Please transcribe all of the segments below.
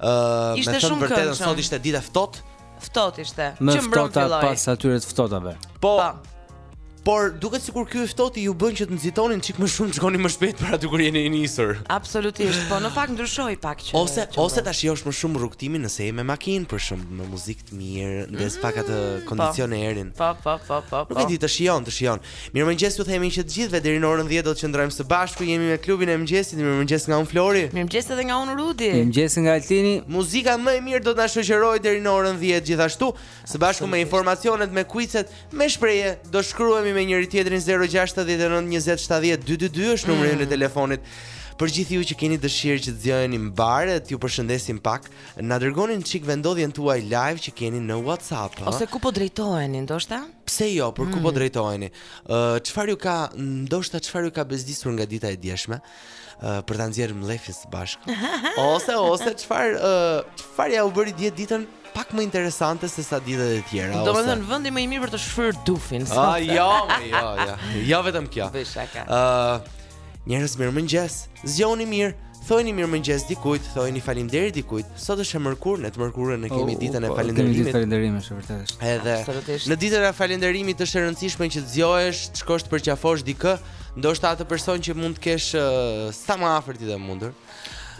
Ë, me të thënë të vërtetën sot ishte ditë e ftohtë. Ftohtë ishte. Që mbrëmë filloi. Pas atyre të ftohtave. Po. Pa. Por duket sikur ky ftohti ju bën që të nxitoni një çik më shumë, shkoni më shpejt për aty ku jeni nisur. Absolutisht, po në fakt ndryshoi pak që. Ose që ose ta shijosh më shumë rrugtimin nëse je me makinë për shembull me muzikë të mirë, ndez mm, pak atë po. kondicionerin. Po, po, po, po. po. Nuk e po. di të shijon, të shijon. Mirëmëngjes ju themi që të gjithëve deri në orën 10 do të qëndrojmë së bashku jemi me klubin e mëngjesit mirëmëngjes nga unë Flori Mirëmëngjes edhe nga unë Rudi Mirëmëngjes nga Altini Muzika më e mirë do të na shoqërojë deri në orën 10 gjithashtu së bashku me informacionet me kuizet me shprehje do shkruhemi me njëri-tjetrin 069 20 70 222 është numri mm. i telefonit Për gjithë ju që keni dëshirë që të zgjoheni mbarë, t'ju përshëndesim pak, na dërgoni një çik vendodhjen tuaj live që keni në WhatsApp. Ose ku po drejtoheni, ndoshta? Pse jo, për ku po mm. drejtoheni? Çfarë ju ka, ndoshta çfarë ju ka bezdisur nga dita e djeshme? për ta nxjerrë mllefin së bashku. Ose ose çfarë çfarë jua bëri dje ditën pak më interesante se sa ditët e tjera ose. Domethënë vendi më i mirë për të shfryrë dufin. Ah, jo, jo, jo. Jo vetëm kjo. Ëh, Njerëz mirëmëngjes, zgjohuni mirë, thojini mirëmëngjes dikujt, thojini faleminderit dikujt. Sot është e mërkurë, ne të mërkurën e kemi oh, ditën e po, falënderimit. Ditën e falënderimit është vërtet. Edhe Absolutisht. në ditën e falënderimit është e rëndësishme që të zgjohesh, të shkosh të përqafosh dikë, ndoshta atë person që mund të kesh uh, sa më afër të jetë e mundur.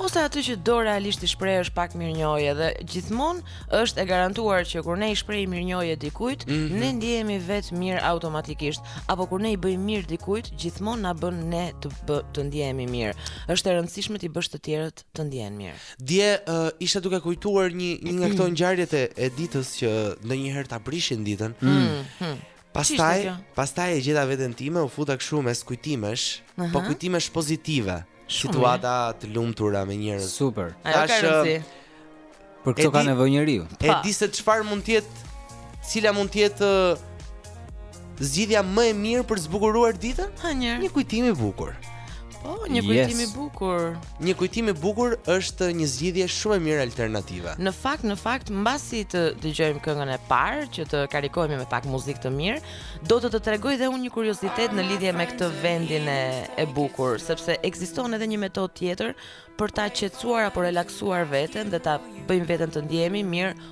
ose atë që do realisht t'i shprehësh pak mirënjohje dhe gjithmonë është e garantuar që kur ne i shprehim mirënjohje dikujt, mm -hmm. ne ndihemi vetë mirë automatikisht, apo kur ne i bëjmë mirë dikujt, gjithmonë na bën ne të bë, të ndihemi mirë. Është e rëndësishme t'i bësh të tjerët të ndihen mirë. Dje uh, isha duke kujtuar një një nga këto ngjarjet e, e ditës që ndonjëherë ta prishin ditën. Mm -hmm. Pastaj, pastaj e gjeta veten time, u futa kështu mes kujtimesh, uh -huh. po kujtimesh pozitive. Shumë situata të lumtura me njerëz. Super. Ajo ka rëndësi. Për këto ka nevojë njeriu. E di se çfarë mund të jetë, cila mund të jetë zgjidhja më e mirë për të zbukuruar ditën? Ha një. Një kujtim i bukur. Po, një kujtim yes. i bukur. Një kujtim i bukur është një zgjidhje shumë e mirë alternative. Në fakt, në fakt, mbasi të dëgjojmë këngën e parë, që të karikohemi me pak muzikë të mirë, do të të tregoj dhe unë një kuriozitet në lidhje me këtë vendin e, e bukur, sepse ekziston edhe një metodë tjetër për ta qetësuar apo relaksuar veten dhe ta bëjmë veten të ndihemi mirë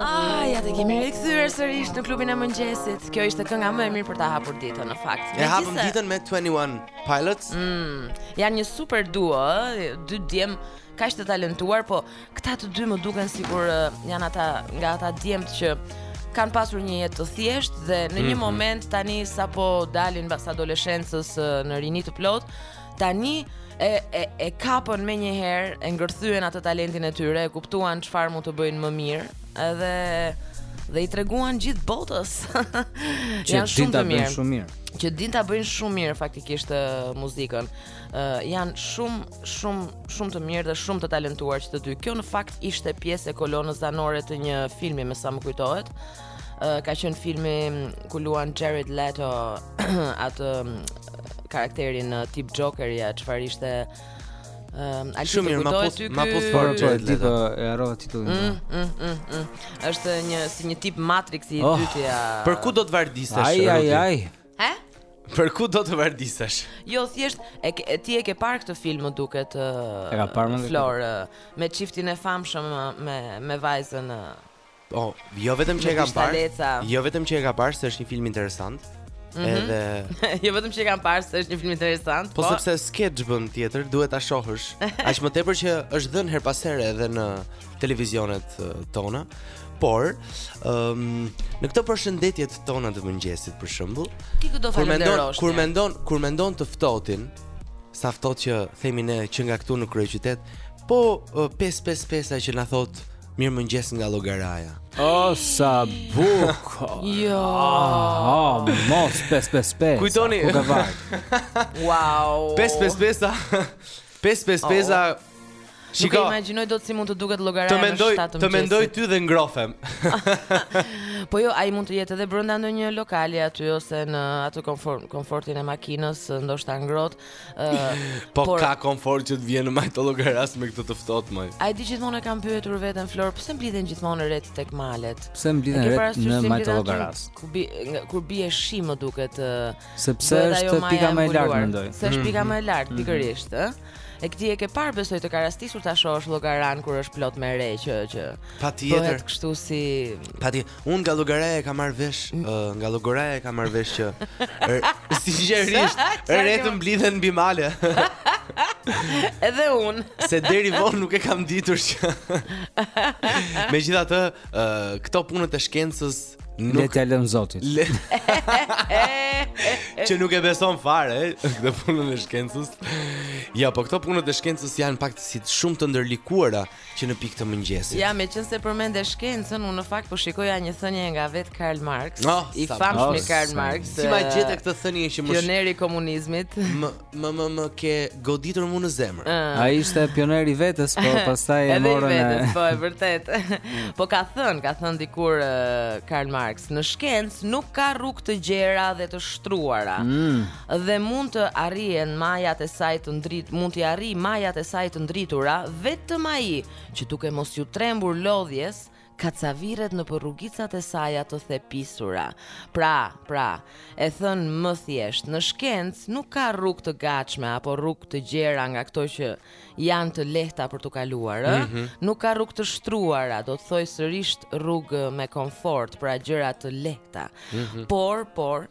Ah, ja dhe jemi rikthyer sërish në klubin e mëngjesit. Kjo ishte kënga më e mirë për ta hapur ditën në fakt. E hapëm ditën me 21 Pilots. Mm, janë një super duo, ë, dy djem kaq të talentuar, po këta të dy më duken sikur ë, janë ata nga ata djemt që kanë pasur një jetë të thjeshtë dhe në një Mhm. moment tani sapo dalin pas adoleshencës ë, në rini të plotë, Tani e e e kapën menjëherë, e ngërthyen atë talentin e tyre, e kuptuan çfarë mund të bëjnë më mirë, edhe dhe i treguan gjithë botës. Që janë shumë të mirë. Shumë mirë. Që din ta bëjnë shumë mirë faktikisht muzikën. Ë uh, janë shumë shumë shumë të mirë dhe shumë të talentuar që të dy. Kjo në fakt ishte pjesë e kolonës zanore të një filmi me sa më kujtohet. uh, ka qenë filmi ku luan Jared Leto atë karakterin uh, tip Joker ja çfarë ishte Um, Shumë mirë, ma pos, ma pos fort po, Jared Leto. E harrova titullin. Mm, po. mm, mm, mm. Është një si një tip Matrix i oh, dytja. Për ku do të vardisesh? Ai ai ai. Hë? Për ku do të vardisesh? Jo, thjesht e ke, ti e ke parë këtë film më duket uh, e ka parë më Flor uh, me çiftin e famshëm uh, me me vajzën uh, Po, jo vetëm që e kam parë. Jo vetëm që e kam parë se është një film interesant. Mm -hmm. Edhe jo vetëm që e kam parë se është një film interesant, po, po sepse s'ke ç'bën tjetër, duhet ta shohësh. Aq më tepër që është dhënë herë pas here edhe në televizionet tona. Por, ëm um, në këto përshëndetjet tona të mëngjesit për shembull, kur mendon, kur mendon, kur mendon të ftohtin, sa ftohtë që themi ne që nga këtu në kryeqytet, po 555-a që na thotë Mirëmëngjes nga Llogaraja O, sa buk Jo ah, ah, Mos 555 Kujtoni Kuka vaj Wow 555 555 Shiko Nuk e imagjinoj dot si mund të duket Llogaraja në 7 më Të mendoj ty dhe ngrofem Po jo, ai mund të jetë edhe brenda ndonjë lokali aty Ose në atë komfortin e makinës Ndoshta ngrohtë Po por, ka komfort që të vejë në majë të Llogarasë me këtë të ftohtë më. A e di gjithmonë e kam pyetur veten Flor, pse mblidhen gjithmonë retë tek malet? Pse mblidhen retë në majë të Llogarasë? Kur bi, kur bie shi më duket sepse është pika më e lartë mendoj. Se është pika më e lartë mhm. pikërisht, ë? E ke ti e ke parë besoj të ka rastisur ta shohësh Llogaranë kur është plot me re që që Patjetër. Bëhet kështu si Patjetër. Unë nga Llogaraja e kam marrë vesh, uh, nga Llogaraja e kam marrë vesh që er, sinqerisht, retë mblidhen mbi male. Edhe unë. Se deri vonë nuk e kam ditur që. Megjithatë, uh, këto punët e shkencës nuk le të lëm Zotit. Le... që nuk e beson fare eh, këtë punën e shkencës. Ja, po këto punët e shkencës janë pak si shumë të ndërlikuara. që në pikë të mëngjesit. Ja, meqenëse përmende shkencën, unë në fakt po shikoja një thënie nga vetë Karl Marx, no, ah, i famshmi Karl Marx. Si ma gjete këtë thënie që Pioneri i komunizmit. Më më më më ke goditur mua në zemër. Uh. Ai ishte pioneri i vetes, po pastaj e morën. Edhe vetes, po e vërtetë. po ka thënë, ka thënë dikur uh, Karl Marx, në shkencë nuk ka rrugë të gjera dhe të shtruara. Mm. dhe mund të arrihen majat e saj të ndrit, mund t'i arrijë majat e saj të ndritura vetëm ai që duke mos iu trembur lodhjes kacavirret nëpër rrugicat e saja të thepisura. Pra, pra, e thënë më thjesht, në shkencë nuk ka rrugë të gatshme apo rrugë të gjera nga këto që janë të lehta për t'u kaluar, ëh? Mm -hmm. Nuk ka rrugë të shtruara, do të thoja sërisht rrugë me konfort, pra gjëra të lehta. Mm -hmm. Por, por,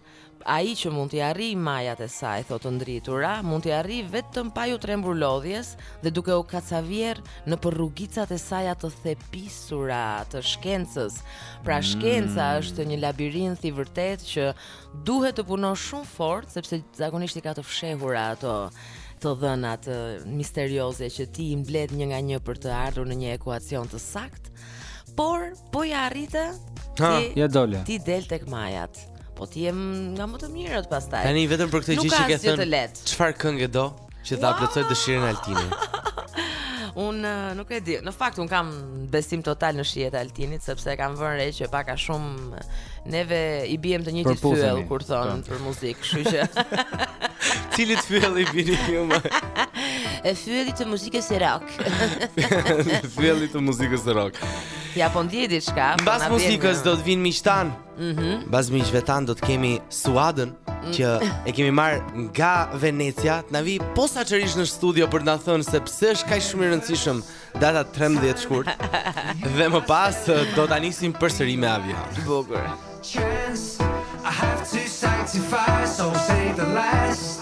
Ai që mund t'i arrijë majat e saj, thotë të ndritura, mund t'i arrijë vetëm pa iu trembur lodhjes dhe duke u kacavjerrë nëpër rrugicat e saja të thepisura të shkencës. Pra mm. shkenca mm. është një labirint i vërtetë që duhet të punosh shumë fort sepse zakonisht i ka të fshehura ato të dhënat misterioze që ti i mbledh një nga një për të ardhur në një ekuacion të saktë. Por po ia arrite ti, ia dole. Ti del tek majat. Po ti je nga më të mirët pastaj. Tani vetëm për këtë gjë që ke thënë. Çfarë këngë do që ta plotësoj dëshirën e Altinit? Unë nuk e di. Në fakt unë kam besim total në shijet e Altinit sepse e kam vënë re që pak a shumë neve i biem të njëjtit fyell kur thonë po. për muzikë, kështu që. Cilit fyell i bini ju më? E fyellit të muzikës rock. Fyellit të muzikës rock. Ja po ndjej diçka. Po Mbas muzikës do të vinë miqtë tanë. Mhm. Mm Mbas miqve tanë do të kemi Suadën mm. që e kemi marrë nga Venecia, të na vijë posaçërisht në studio për të na thënë se pse është kaq shumë e rëndësishme data 13 shkurt. dhe më pas do ta nisim përsëri me avion. Bukur. Chance, I have to sanctify, so say the last.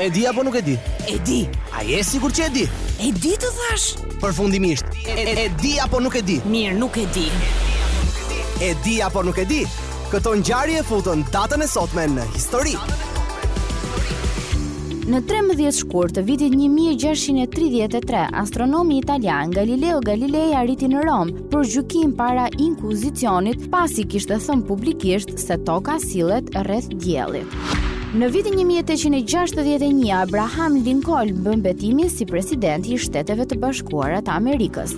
E di apo nuk e di? E di. A je i sigurt që e di? E di të thashë. Përfundimisht, e, e, e di apo nuk e di? Mirë, nuk e di. E di apo nuk e di? Këto ngjarje futën datën e sotme në histori. Në 13 shkurt të vitit 1633, astronomi italian Galileo Galilei arriti në Romë, për gjykim para inkuzicionit pasi kishte thënë publikisht se toka sillet rreth diellit. Në vitin 1861, Abraham Lincoln bën betimin si president i Shteteve të Bashkuara të Amerikës.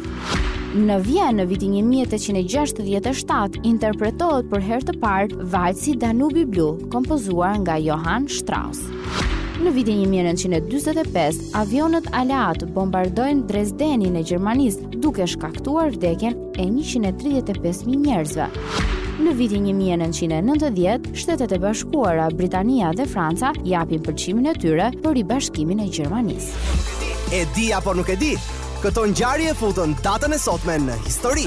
Në Vjenë në vitin 1867 interpretohet për herë të parë valsi Danubi Blu, kompozuar nga Johann Strauss. Në vitin 1945, avionët aleatë bombardojnë Dresdenin e Gjermanisë, duke shkaktuar vdekjen e 135.000 njerëzve. Në vitin 1990, Shtetet e Bashkuara, Britania dhe Franca japin pëlqimin e tyre për ribashkimin e Gjermanisë. E di apo nuk e di? Këto ngjarje e futën datën e sotme në histori.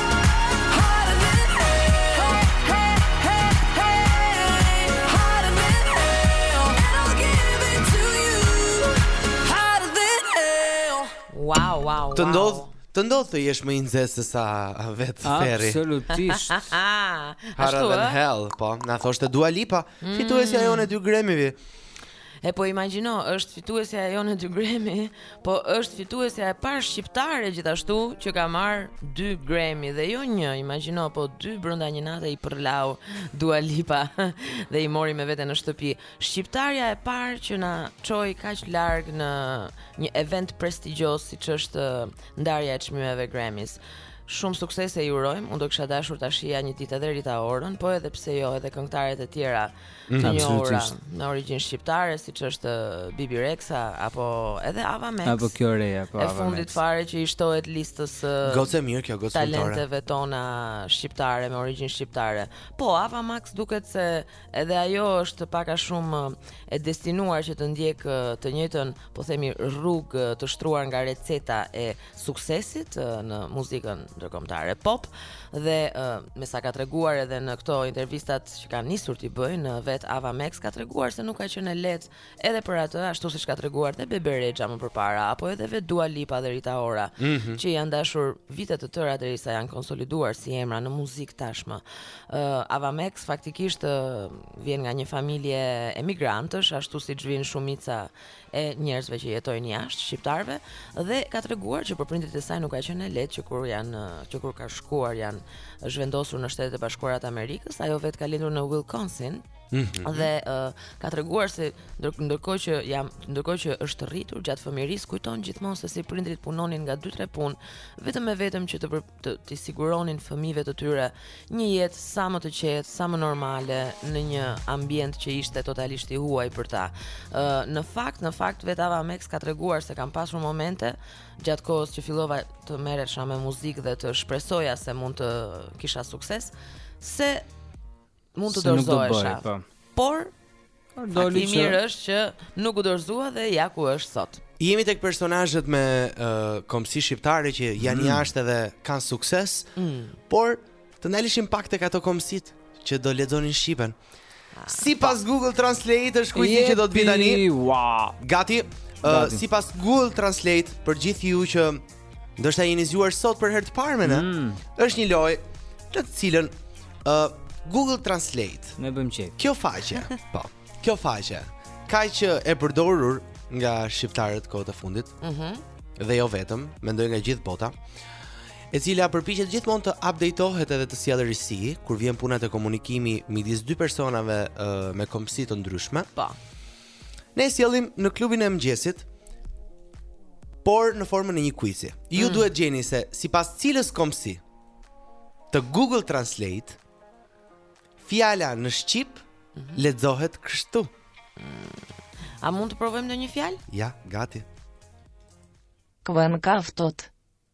Të ndodh, të ndodh të jesh më i nxehtë se sa vet Ferri. Absolutisht. Hotter than hell, po, na thoshte Dua Lipa, mm. fituesja jonë e dy Grammy-ve. E po imagjino, është fituesja e jonë dy Grammy, po është fituesja e parë shqiptare gjithashtu që ka marr dy Grammy dhe jo një, imagjino, po dy brenda një nate i përlau Dua Lipa dhe i mori me vete në shtëpi. Shqiptarja e parë që na çoi kaq larg në një event prestigjioz siç është ndarja e çmimeve Grammys. Shumë suksese i urojmë. Unë do kisha dashur ta shija një ditë edhe Rita Orën, po edhe pse jo, edhe këngëtaret e tjera të njohura me origjinë shqiptare siç është Bebe Rexha apo edhe Ava Max. Apo kjo reja, po Ava Max. E fundit fare që i shtohet listës së Gocë mirë kjo gocë fitore. Talenteve tona shqiptare me origjinë shqiptare. Po Ava Max duket se edhe ajo është pak a shumë e destinuar që të ndjek të njëjtën, po themi rrugë të shtruar nga receta e suksesit në muzikën ndërkombëtare pop dhe me sa ka treguar edhe në këto intervistat që kanë nisur t'i bëjnë vet Ava Max ka treguar se nuk ka qenë lehtë edhe për atë ashtu siç ka treguar edhe Bebe Rexha më përpara apo edhe vet Dua Lipa dhe Rita Ora mm -hmm. që janë dashur vite të tëra derisa janë konsoliduar si emra në muzikë tashmë uh, Ava Max faktikisht uh, vjen nga një familje emigrantësh ashtu siç vijnë shumica e njerëzve që jetojnë jashtë shqiptarëve dhe ka treguar që për prindërit e saj nuk ka qenë e lehtë që kur janë që kur ka shkuar janë zhvendosur në Shtetet e Bashkuara të Amerikës, ajo vetë ka lindur në Wisconsin. Mm -hmm. Dhe uh, ka treguar se ndërkohë që jam ndërkohë që është rritur gjatë fëmijërisë kujton gjithmonë se si prindrit punonin nga 2-3 punë vetëm e vetëm që të për, të t'i siguronin fëmijëve të tyre një jetë sa më të qetë, sa më normale në një ambient që ishte totalisht i huaj për ta. Ë në fakt, në fakt vetë Ava Max ka treguar se kam pasur momente gjatë kohës që fillova të merresha me muzikë dhe të shpresoja se mund të kisha sukses, se mund të dorëzohesha. Po. Por doli mirë është që nuk u dorëzua dhe ja ku është sot. Jemi tek personazhet me uh, kombësi shqiptare që janë mm. jashtë dhe kanë sukses, mm. por të ndaleshim pak tek ato kombësitë që do lexonin shqipen. Ah, sipas po. Google Translate është kuizi që do të vijë tani. Gati. Uh, sipas Google Translate për gjithë ju që Ndoshta jeni zgjuar sot për herë të parë me ne. Mm. Është një lojë në të cilën uh, Google Translate. Ne bëjmë çik. Kjo faqe, po. Kjo faqe kaq e përdorur nga shqiptarët kohët e fundit. Mhm. Mm dhe jo vetëm, mendoj nga gjithë bota. E cila përpiqet gjithmonë të updateohet edhe të sjellë risi kur vjen puna te komunikimi midis dy personave uh, me kombësi të ndryshme. Po. Ne e sjellim në klubin e mëngjesit por në formën e një kuizi. Ju mm. duhet gjeni se sipas cilës kombësi të Google Translate fjala në shqip mm -hmm. lexohet kështu. A mund të provojmë ndonjë fjalë? Ja, gati. Kuen ka ftohtë.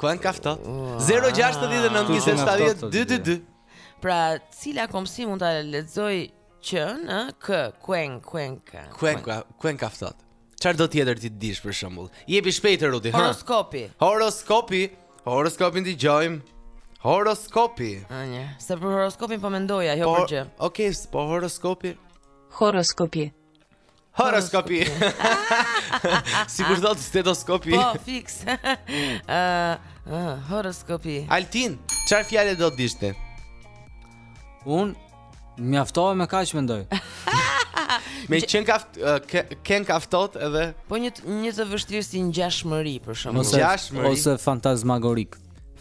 Kuan ka ftohtë? 0692070222. Pra, cila kombësi mund ta lexojë qen, k kuen kuen ka. Kuen ka, kuen ka ftohtë. Çfarë do tjetër të dish për shembull? Jepi shpejt Rudi, ha. Horoskopi. Horoskopi. Horoskopin dëgjojmë. Horoskopi. Anja, se për horoskopin po mendoja, jo për gjë. Okej, okay, po horoskopi. Horoskopi. Horoskopi. sikur thotë stetoskopi. Po, fiks. uh, uh, horoskopi. Altin, çfarë fjale do të dish ti? Unë mjaftova me kaq mendoj. me qen ka ken ka ftohtë edhe po një një të vështirë si ngjashmëri për shembull ose ngjashmëri ose fantazmagorik.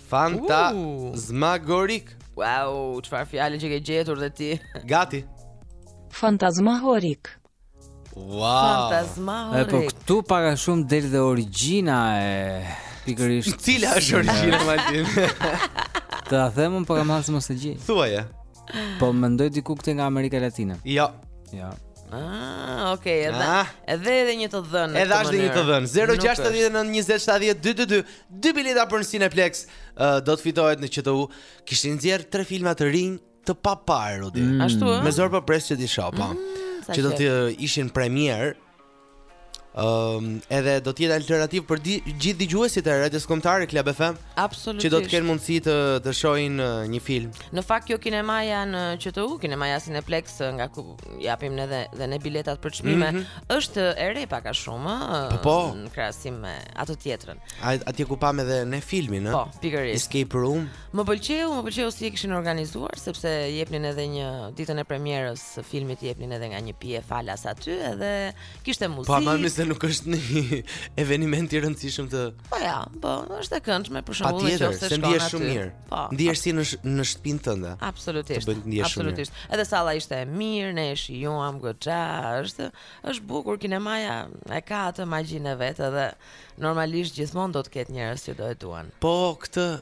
Fantazmagorik. Uh. Wow, çfarë fjale që ke gjetur dhe ti? Gati. Fantazmahorik. Wow. Fantazmahorik. E po këtu pak a shumë del dhe origjina e pikërisht. Cila është origjina, Altin? Ta them unë po ka mbase mos e gjej. Thuaje. Po mendoj diku këtu nga Amerika Latine. Jo. Jo. Ah, okay, edhe ah. edhe edhe një të dhënë. Edhe është një të dhënë. 069 20 70 222. Dy bileta për Cineplex uh, do të fitohen në QTU. Kishin nxjerrë tre filma të rinj Të paparë Rudi. Mm. Ashtu ë? Me zor po pres që t'i shoh, po. Mm, që do të ishin premierë. Ëm um, edhe do të jetë alternativë për di, gjithë dëgjuesit e Radios Kombëtare Club FM. Absolutisht. Që do të kenë mundësi të të shohin uh, një film. Në fakt kjo kinemaja në QTU, kinemaja Cineplex nga ku japim ne dhe, dhe ne biletat për çmime, mm -hmm. është e re pak a shumë po, po. në krahasim me atë tjetrën. Atje ku pamë edhe ne filmin, ë? Po, pikërisht. Escape Room. Më pëlqeu, më pëlqeu si e kishin organizuar sepse jepnin edhe një ditën e premierës së filmit jepnin edhe nga një pije falas aty edhe kishte muzikë. Po amë se nuk është një eveniment i rëndësishëm të Po ja, po është e këndshme për shembull nëse shkon aty. Ndihesh shumë mirë. Po. Ndihesh si në në shtëpinë tënde. Absolutisht. Absolutisht. Edhe salla ishte e mirë, ne e shijuam goxha, është është bukur kinemaja e ka atë magjinë e vet edhe normalisht gjithmonë do të ketë njerëz që do e duan. Po këtë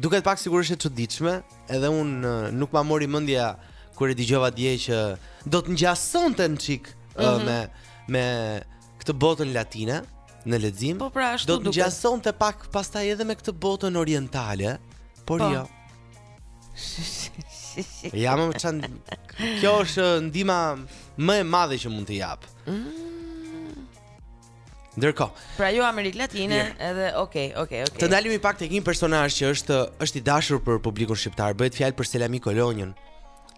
Duket pak sikur është e çuditshme, edhe unë nuk ma mori mendja kur e dëgjova dje që do të ngjasonte një çik mm -hmm. me me këtë botën latine në lexim. Po pra, ashtu do të ngjasonte pak pastaj edhe me këtë botën orientale, por po. jo. Ja më çan kjo është ndihma më e madhe që mund të jap. Mm. Ndërkohë. Pra jo Amerikë Latine, yeah. edhe okay, okay, okay. Të ndalemi pak tek një personazh që është është i dashur për publikun shqiptar, bëhet fjalë për Selami Kolonjën.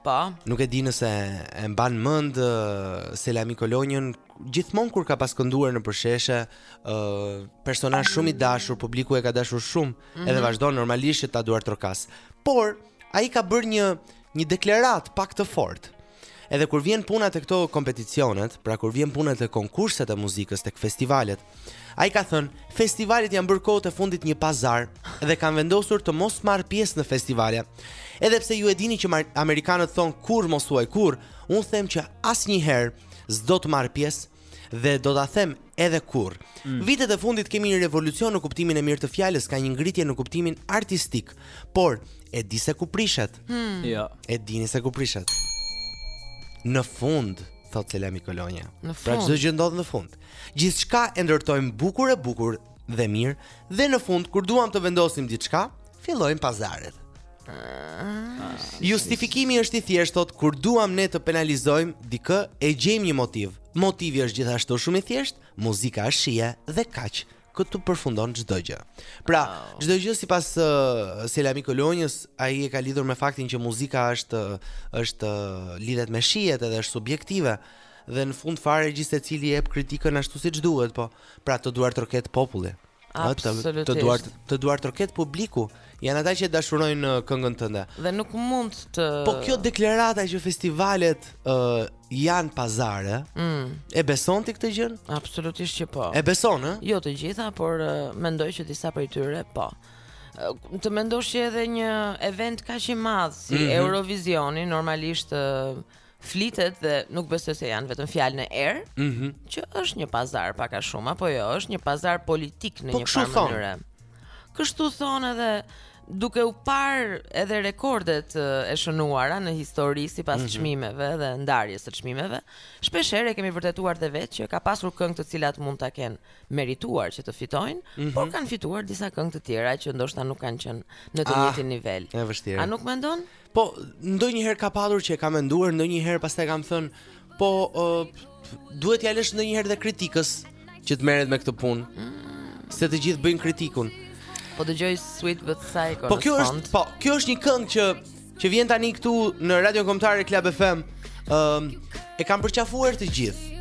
Po. Nuk e di nëse e mban mend Selami Kolonjën, gjithmonë kur ka pas kënduar nëpër sheshe, ë uh, personazh shumë i dashur, publiku e ka dashur shumë, mm -hmm. edhe mhm. vazhdon normalisht që ta duartrokasë. Por ai ka bërë një një deklaratë pak të fortë. Edhe kur vjen puna te këto kompeticionet, pra kur vjen puna te konkurset e muzikës tek festivalet, ai ka thënë, festivalet janë bërë kohët e fundit një pazar dhe kam vendosur të mos marr pjesë në festivale. Edhe pse ju e dini që Amerikanët thonë kurrë mos thuaj kurrë, unë them që asnjëherë s'do të marr pjesë dhe do ta them edhe kurrë. Mm. Vitet e fundit kemi një revolucion në kuptimin e mirë të fjalës, ka një ngritje në kuptimin artistik, por e di se ku prishet. Hmm. Jo. Mm. E dini se ku prishet. Në fund, thotë Selami Kolonja. Në pra fund. Pra çdo gjë ndodh në fund. Gjithçka e ndërtojmë bukur e bukur dhe mirë dhe në fund kur duam të vendosim diçka, fillojmë pazaret. Ah. Justifikimi është i thjeshtë thotë kur duam ne të penalizojmë dikë e gjejmë një motiv. Motivi është gjithashtu shumë i thjeshtë, muzika është shije dhe kaq. Këtu përfundon çdo gjë. Pra, çdo gjë sipas uh, Selami Kolonjës, ai e ka lidhur me faktin që muzika është është uh, lidhet me shijet edhe është subjektive dhe në fund fare gjithsecili jep kritikën ashtu siç duhet, po. Pra, të duartroket populli. Absolutisht. Të duart të duartroket publiku janë ata që e dashurojnë uh, këngën tënde. Dhe nuk mund të Po kjo deklarata që festivalet uh, janë pazare. Mm. E beson ti këtë gjë? Absolutisht që po. E beson, ë? Jo të gjitha, por uh, mendoj që disa prej tyre po. Uh, të mendosh që edhe një event kaq i madh si mm -hmm. Eurovisioni normalisht uh, flitet dhe nuk besoj se janë vetëm fjalë në erë, mm -hmm. që është një pazar pak a shumë apo jo, është një pazar politik në një farë mënyre. Kështu thonë edhe duke u parë edhe rekordet e shënuara në histori sipas mhm. çmimeve mm -hmm. dhe ndarjes së çmimeve, shpesh herë e kemi vërtetuar dhe vetë që ka pasur këngë të cilat mund ta kenë merituar që të fitojnë, mm -hmm. por kanë fituar disa këngë të tjera që ndoshta nuk kanë qenë në të ah, njëjtin nivel. A nuk mendon? Po, ndonjëherë ka patur që e kam menduar, ndonjëherë pastaj kam thënë, po uh, duhet t'ia lësh ndonjëherë dhe kritikës që të merret me këtë punë. Mm. Se të gjithë bëjnë kritikun. Po dëgjoj Sweet But Psycho. Po kjo është, po kjo është një këngë që që vjen tani këtu në Radion Kombëtare Club FM. Ëm um, e kanë përqafuar të gjithë.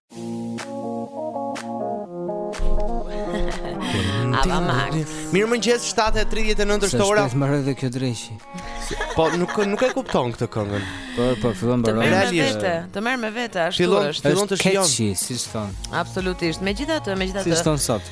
Ava Max. Mirëmëngjes 7.39 është ora. Se shpesh dhe kjo dreshi. Po, nuk, nuk e kupton këtë këngën. Po, po, fillon bërë. Të merr me vete, të merr me vete, ashtu fillon, është. Fillon të shijon. Keqi, siç thonë. Absolutisht, megjithatë, megjithatë. Siç thonë sot.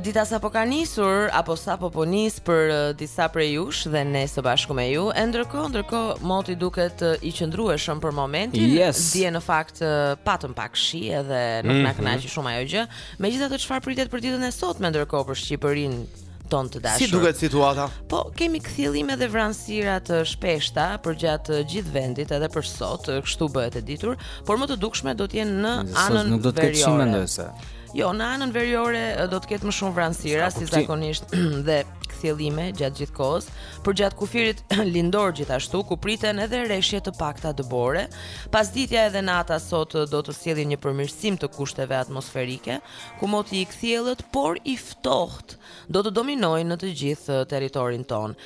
Dita sapo ka nisur apo sapo po nis për disa prej jush dhe ne së bashku me ju. E ndërkohë, ndërkohë moti duket i qëndrueshëm për momentin. Yes. Dje në fakt patëm pak shi edhe nuk mm -hmm. na mhm. kënaqi shumë ajo gjë. Megjithatë çfarë pritet për ditën e sotme ndërkohë për Shqipërinë tonë të dashur. Si duket situata? Po, kemi kthjellime dhe vranësira të shpeshta përgjatë gjithë vendit edhe për sot, kështu bëhet e ditur, por më të dukshme do të jenë në anën veriore. Nuk do të ketë shumë mendoj se. Jo, në anën veriore do të ketë më shumë vranësira si zakonisht dhe kthjellime gjatë gjithë kohës, përgjatë kufirit lindor gjithashtu ku priten edhe reshje të pakta dëbore. Pasditja edhe nata sot do të sjellin një përmirësim të kushteve atmosferike, ku moti i kthjellët por i ftohtë do të dominojë në të gjithë territorin tonë.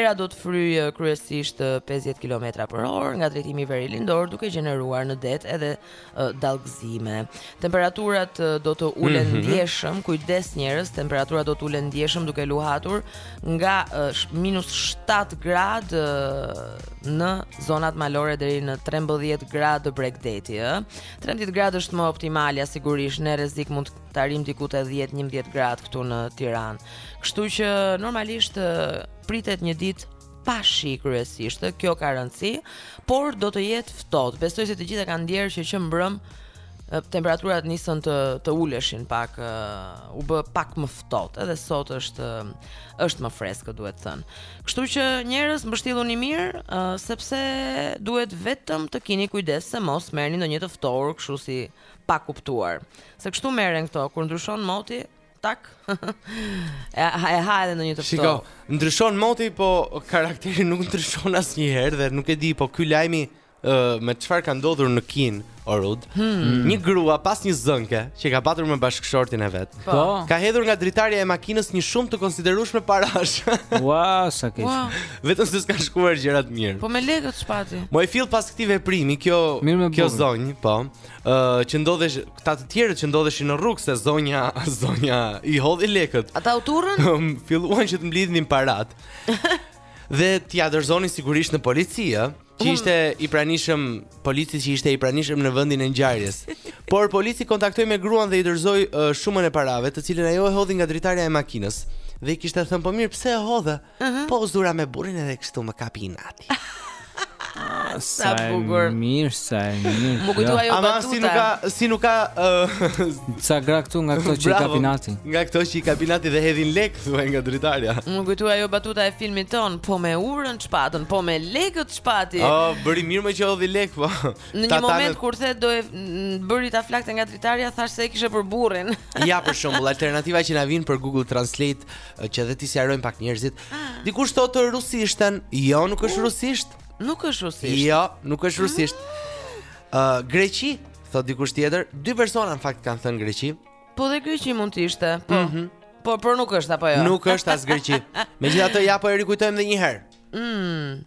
Era do të fryjë kryesisht 50 km/h nga drejtimi verilindor, duke gjeneruar në det edhe dallgëzime. Temperaturat do të ulen mhm. ndjeshëm, kujdes njerëz, temperaturat do të ulen ndjeshëm duke luhatur nga -7 grad në zonat malore deri në 13 grad te bregdeti, ë. 13 grad është më optimalja sigurisht, ne rrezik mund të arrijmë diku te 10-11 grad këtu në Tiranë. Kështu që normalisht pritet një ditë pa shi kryesisht, kjo ka rëndësi, por do të jetë ftohtë. Besoj se të gjithë e kanë ndjerë që që mbrëm temperaturat nisën të të uleshin pak, u bë pak më ftohtë. Edhe sot është është më freskë, duhet thënë. Kështu që njerëz mbështilluni mirë, sepse duhet vetëm të kini kujdes se mos merrni ndonjë të ftohur, kështu si pa kuptuar. Se kështu merren këto kur ndryshon moti, Tak. e ha e ha edhe ndonjë të ftohtë. Shiko, ndryshon moti, po karakteri nuk ndryshon asnjëherë dhe nuk e di, po ky lajmi uh, me çfarë ka ndodhur në Kinë, Orud. Hmm. Një grua pas një zënke që ka patur me bashkëshortin e vet. Po. po. Ka hedhur nga dritarja e makinës një shumë të konsiderueshme parash. Ua, sa keq. Wow. Vetëm se s'ka shkuar gjëra të mirë. Po me lekët ç'pati. Mo e fill pas këtij veprimi, kjo kjo zonjë, po. uh, që ndodhesh këta të tjerët që ndodheshin në rrugë se zonja zonja i hodhi lekët. Ata u turrën? Filluan që të mblidhnin paratë. dhe t'ia dorëzonin sigurisht në polici, ë, që mhm. ishte i pranishëm, polici që ishte i pranishëm në vendin e ngjarjes. Por polici kontaktoi me gruan dhe i dorëzoi uh, shumën e parave, të cilën ajo e hodhi nga dritarja e makinës. Dhe i kishte thënë, "Po mirë, pse e hodhe?" Aha. Po u zura me burrin edhe kështu më kapi inati. Sa bukur. Mirë, sa mirë. Më kujtua kjo. jo Ama si nuk batuta. ka si nuk ka ë, Ca gra këtu nga këto që i bravo, kap inati. Nga këto që i kap inati dhe hedhin lekë thuaj nga dritarja. Më kujtua ajo batuta e filmit tonë, po me urën ç'patën, po me lekët ç'pati. Oh, bëri mirë më që hodhi lekë po. Në një Tatanët- moment kur the do e n- bëri ta flakte nga dritarja, thashë se e kishe për burrin. Ja për shembull, alternativa që na vijnë për Google Translate që dhe t'i sqarojmë pak njerëzit. Ah. Dikush thotë rusishten, jo nuk është rusisht. Nuk është rusisht. Jo, nuk është rusisht. Ë ah. uh, Greqi, thotë dikush tjetër, dy persona në fakt kanë thënë Greqi. Po dhe Greqi mund të ishte, po. Mm -hmm. Po, por nuk është apo jo. Nuk është as Greqi. Megjithatë ja po e rikujtojmë edhe një herë. Mm.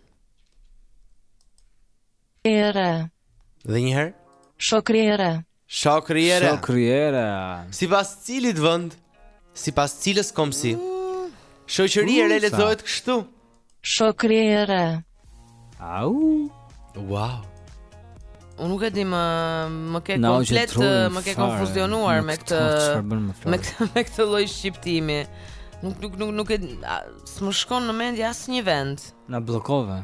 Era. Dhe një herë. Shokriera. Shok Riera. Shok Riera. Sipas cilit vend, sipas cilës kombësi. Shoqëri e re lexohet kështu. Shok Riera. Au. Wow. Unë nuk e di më më ke no, komplet më ke konfuzionuar me këtë me këtë me këtë lloj shqiptimi. Nuk nuk nuk nuk e s'më shkon në mendje asnjë vend. Na bllokove.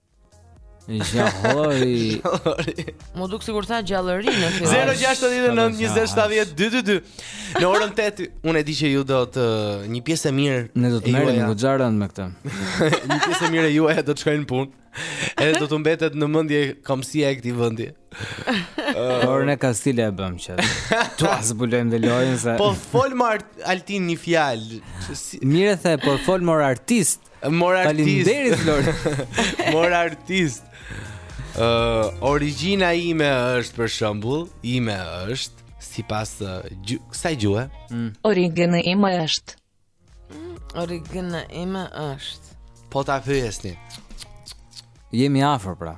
Gjallëri. M'u duk sikur tha gjallëri në film. 069 2070 222. Në orën 8 unë e di që ju do të një pjesë e mirë ne do të merremi goxha rëndë me këtë. një pjesë e mirë e juaja do të shkojnë punë. Edhe do të mbetet në mendje kombësia e këtij vendi. Por ne kastile e bëmë që. T'jua zbulojmë dhe lojën se. Po fol mo Altin një fjalë. Mirë the, por fol mor artist. Mor artist. Faleminderit Flori. Mor artist. Ë uh, origjina ime është për shembull, ime është sipas uh, gju, kësaj gjuhe. Mm. Origjina ime është. Mm, origjina ime është. Po ta thyesni. Jemi afër pra.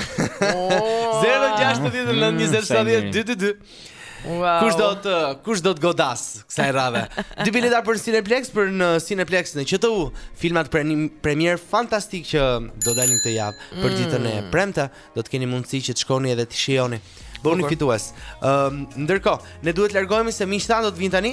069 20 70 222 Wow. Kush do të kush do të godas kësaj radhe? Dy bileta për Cineplex për në Cineplex në QTU, filmat për premierë fantastik që do dalin këtë javë mm. për ditën e premte, do të keni mundësi që të shkoni edhe të shijoni. Bëni fitues. Ëm, um, ndërkohë, ne duhet të largohemi se miqtë do të vinë tani.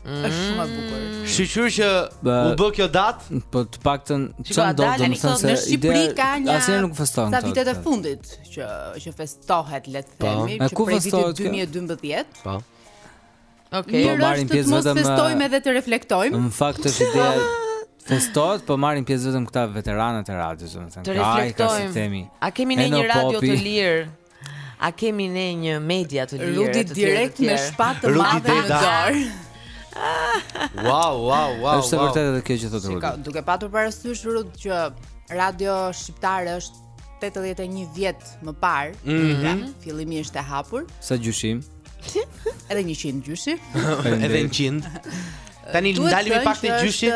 Mm. Është shumë e bukur. Shyqyr që u bë kjo datë, po të paktën ça do të thonë se në Shqipëri ka një asnjë nuk feston. Sa vitet e fundit që që festohet le të po. themi, që prej vitit 2012. Po. Okej. Po marrin pjesë vetëm. Mos festojmë edhe të reflektojmë. Në fakt është ideja festohet, po marrin pjesë vetëm këta veteranët e radios, domethënë. Të reflektojmë. A kemi ne një radio të lirë? A kemi ne një media të lirë Rudi direkt me shpatë të madhe në dorë. Wow, wow, wow. Është vërtet edhe kjo që thotë Rudi. Se duke patur parasysh Rud që radio shqiptare është 81 vjet më parë, mm -hmm. fillimi është e hapur. Sa gjyshi im? Edhe 100 gjyshi. Edhe 100. Tani ndalemi pak te gjyshi.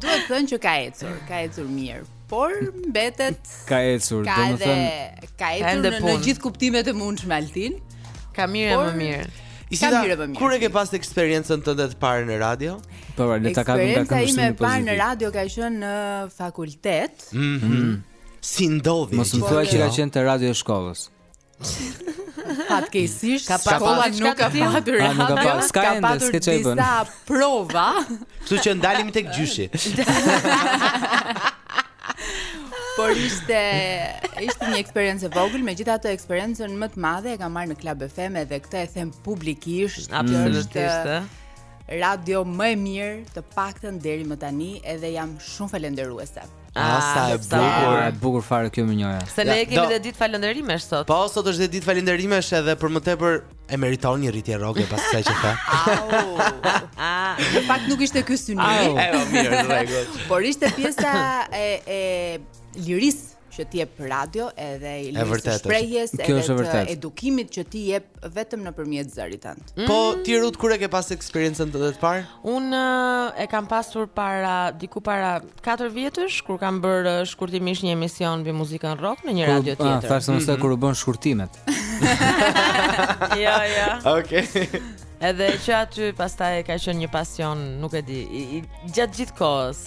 Duhet thënë që ka ecur, ka ecur mirë. Por mbetet ka ecur, domethënë ka ecur në, në gjithë kuptimet e mundshme Altin. Ka mirë e më mirë. Isida, kur e ke pas eksperiencën tënde të parë në radio? Po, eksperienca ime e parë në radio ka qenë në fakultet. Mhm. Si ndodhi? Mos më thuaj që ka qenë te radio e shkollës. Fatkeqësisht ka patur shkolla nuk ka patur radio. Nuk ka patur, s'ka ende, s'ke ç'i bën. Disa prova. Kështu që ndalemi tek gjyshi. Por ishte ishte një eksperiencë e vogël, megjithatë eksperiencën më të madhe e kam marrë në Club FM dhe këtë e them publikisht. Absolutisht. Është radio më e mirë të paktën deri më tani edhe jam shumë falënderuese. Ah, sa e bukur. Por e bukur fare kjo më njëra. Se ne kemi dhe ditë falënderimesh sot. Po sot është dhe ditë falënderimesh edhe për më tepër e meriton një rritje rroge pas kësaj që tha. Në fakt nuk ishte ky synimi. Ai po mirë, rregull. Por ishte pjesa e e lirisë që të jep radio edhe i lirisë së shprehjes edhe të edukimit që ti jep vetëm nëpërmjet zërit tënd. Mm. Po ti Rud kur e ke pas eksperiencën tënde të parë? Un e kam pasur para diku para 4 vjetësh kur kam bërë shkurtimisht një emision mbi muzikën rock në një radio tjetër. Ah, thashë kur u bënë shkurtimet. Jo, jo. Okej. Edhe që aty pastaj ka qenë një pasion, nuk e di, i, i gjatë gjithë kohës.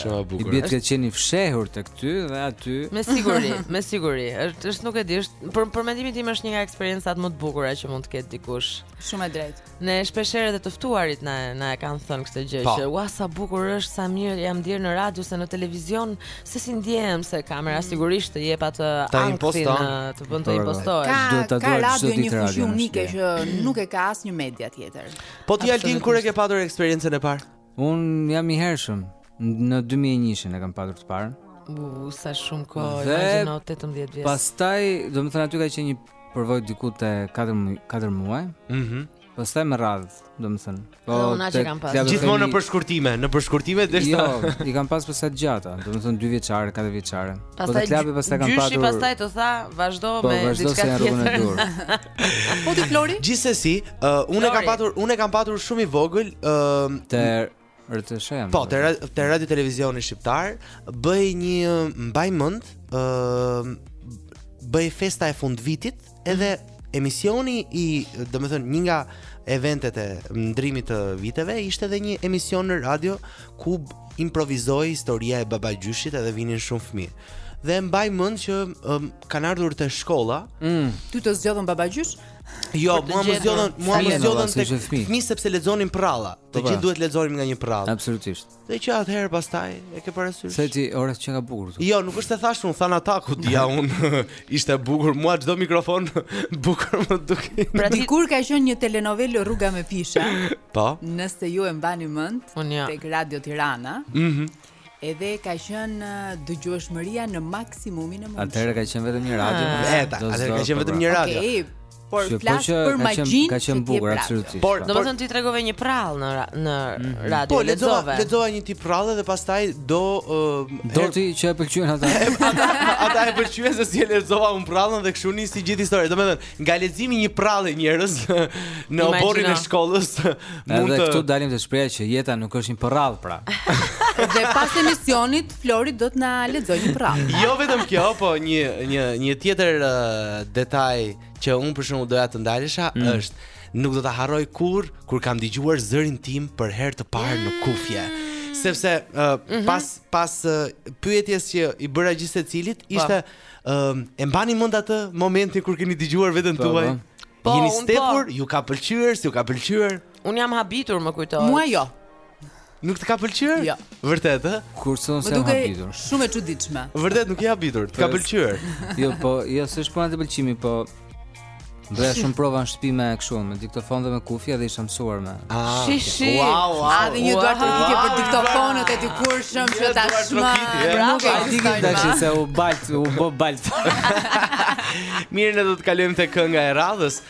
Shumë e bukur. I bie të ketë qenë i fshehur tek ty dhe aty. Me siguri, me siguri. Është është nuk e di, është për për mendimin tim, është një nga eksperiencat më të bukura që mund të ketë dikush. Shumë e drejtë. Ne shpesh herë edhe të ftuarit na na e kanë thënë këtë gjë po. që ua sa bukur është, sa mirë jam ndier në radio se në televizion, se si ndihem se kamera mm. sigurisht të jep atë ankthin të bën të impostohesh. Ka, ka radio një fushë unike që nuk e ka asnjë media tjetër. Po ti Altin kur e ke patur eksperiencën e parë? Un jam i hershëm. Në 2001-shin e kam patur të parën. U sa shumë kohë, imagjino 18 vjeç. Pastaj, domethënë aty ka qenë një përvojë diku te 4 4 muaj. Mhm. Mm Pastaj me radhë, domethënë. Po unë atë kam pas. Gjithmonë në përshkurtime, në përshkurtime deri sa. Jo, i kam pas pastaj të gjata, domethënë 2 vjeçare, 4 vjeçare. Po te Klani pastaj kam patur. Gjyshi pastaj të tha, vazhdo po, me diçka tjetër. Po vazhdo se rrugën e duhur. Po ti Flori? Gjithsesi, uh, unë kam patur, unë kam patur shumë i vogël, ë uh, te RTSH Po, te te radio televizioni shqiptar bëhej një mbaj mend, ë uh, bëhej festa e fundvitit, edhe emisioni i, domethënë, një nga eventet e ndërrimit të viteve ishte edhe një emision në radio ku improvizohej historia e babagjyshit edhe vinin shumë fëmijë. Dhe mbaj mend që um, kanë ardhur te shkolla. Mm. Ty të zgjodhën babagjysh? Jo, mua më zgjodhën, mua më zgjodhën tek fëmijë sepse lexonim prralla. Të, po, gjithë duhet të lexonim nga një prrallë. Absolutisht. Dhe që atëherë pastaj e ke parasysh. Se ti the që ka bukur. Jo, nuk është se thashë un, thanë ata ku dia un. Ishte bukur, mua çdo mikrofon bukur më dukej. Pra dikur ka qenë një telenovelë Rruga me Pisha. Po. Nëse ju e mbani mend, ja. tek Radio Tirana. Mhm. Mm edhe ka qenë dëgjueshmëria në maksimumin e mundshëm. Atëherë ka qenë vetëm një radio. Ah. Po, atëherë ka qenë vetëm një radio. Okay. Por që flas po për magjinë ka qenë bukur absolutisht. Por po. domethënë ti tregove një prrallë në në mm -hmm. radio. Po lexova, lexova një tip prrallë dhe pastaj do uh, do të thotë që e pëlqyen ata. ata ata e pëlqyen se si e lexova un prrallën dhe kështu nisi gjithë historia. Domethënë, nga leximi i një prrallë njerëz në oborrin e shkollës mund të Edhe këtu dalim te shprehja që jeta nuk është një prrallë pra. dhe pas emisionit Flori do të na lexojë një prrallë. Jo vetëm kjo, po një një një tjetër uh, detaj që un për shembull doja të ndalesha mm. është nuk do ta harroj kurrë kur kam dëgjuar zërin tim për herë të parë në kufje. Mm sepse uh, mm -hmm. pas pas uh, pyetjes që i bëra gjithë secilit po. ishte uh, e mbani mend atë momentin kur keni dëgjuar veten po, tuaj? Po. Po, Jeni po. stepur, po. ju ka pëlqyer, s'ju ka pëlqyer? Un jam habitur, më kujtoj. Mua jo. Nuk të ka pëlqyer? Jo. Vërtet, ë? Kurse unë s'jam habitur. Më duket shumë e çuditshme. Vërtet nuk je habitur, të ka pëlqyer. Jo, po, jo, s'është puna te pëlqimi, po Bëja shumë prova në shpi me e këshu Me diktofon dhe me kufje dhe isha mësuar me ah, Shi shi wow, wow, A dhe një duartrokitje për diktofonët e t'i kur shumë që ta shma Bravo, a t'i kike të që se u balt, u bo balt Mirë ne do të kalojmë te kënga e radhës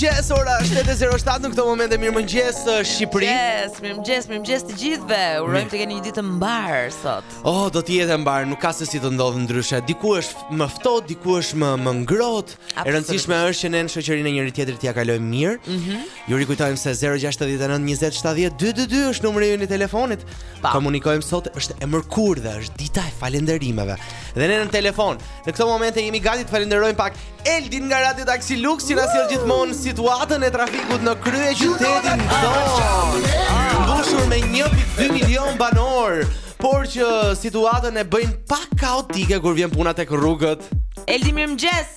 mëngjes, ora 7:07 në këtë momente mirëmëngjes Shqipëri. Yes, mirëmëngjes, mirëmëngjes të gjithëve. Urojmë të keni një ditë të mbarë sot. Oh, do të jetë e mbarë, nuk ka se si të ndodhë ndryshe. Diku është më ftohtë, diku është më më ngrohtë. E rëndësishme është që ne në shoqërinë e njëri-tjetrit t'ia kalojmë mirë. Mhm. Mm Ju rikujtojmë se 069 20 70 222 është numri ynë i telefonit. Po. Komunikojmë sot është e mërkurë dhe është dita e falënderimeve. Dhe ne në telefon, në këtë momente jemi gati të falënderojmë pak Eldin nga Radio Taxi Lux që na sjell gjithmonë situatën e trafikut në kryeqytetin tonë. Mbushur me 1.2 milion banorë, por që situatën e bëjnë pak kaotike kur vjen puna tek rrugët. Eldi mirëmëngjes.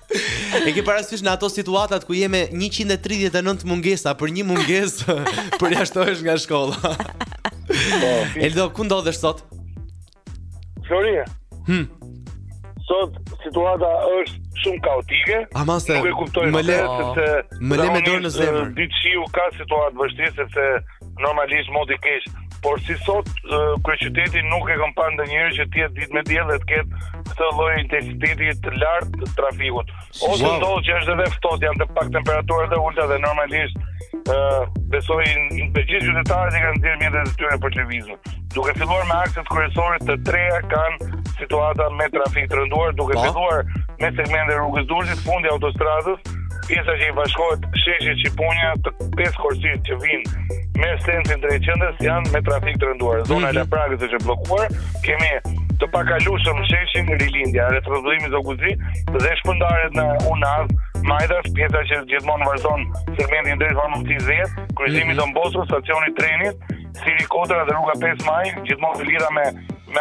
E ke parasysh në ato situatat ku je me 139 mungesa për një mungesë përjashtohesh nga shkolla. Po, Eldi, ku ndodhesh sot? Floria. Hm. Sot situata është shumë kaotike. Ama se më le më le me dorë në zemër. Ditë shiu ka situatë të vështirë sepse normalisht mot i keq, por si sot kryeqyteti nuk e kam parë ndonjëherë që të jetë ditë me diell dhe të ketë këtë lloj intensiteti të lartë të trafikut. Ose wow. ndodh që është edhe ftohtë, janë të paktën temperatura të ulta dhe normalisht ë uh, besoj të gjithë qytetarët i kanë nxjerrë mjetet e tyre për lëvizje. Duke filluar me akset kryesore të treja kanë situata me trafik të rënduar, duke po. filluar me segmentin e rrugës së Durrësit, fundi i autostradës, pjesa që i bashkohet sheshit Shqiponja të pesë korsitë që vijnë me sensin drejt qendrës janë me trafik të rënduar. Zona e mhm. Laprakës është e bllokuar. Kemi të pakalueshëm sheshin Rilindja, rrethrrotullimi Zogu i Zi dhe shpërndarjet në Unazë, majtas, pjesa që gjithmonë vazhdon segmentin drejt Famullisë, kryqëzimi mm -hmm. Don Bosko, stacioni i trenit, Siri Kodra dhe rruga 5 Maj, gjithmonë të lidhura me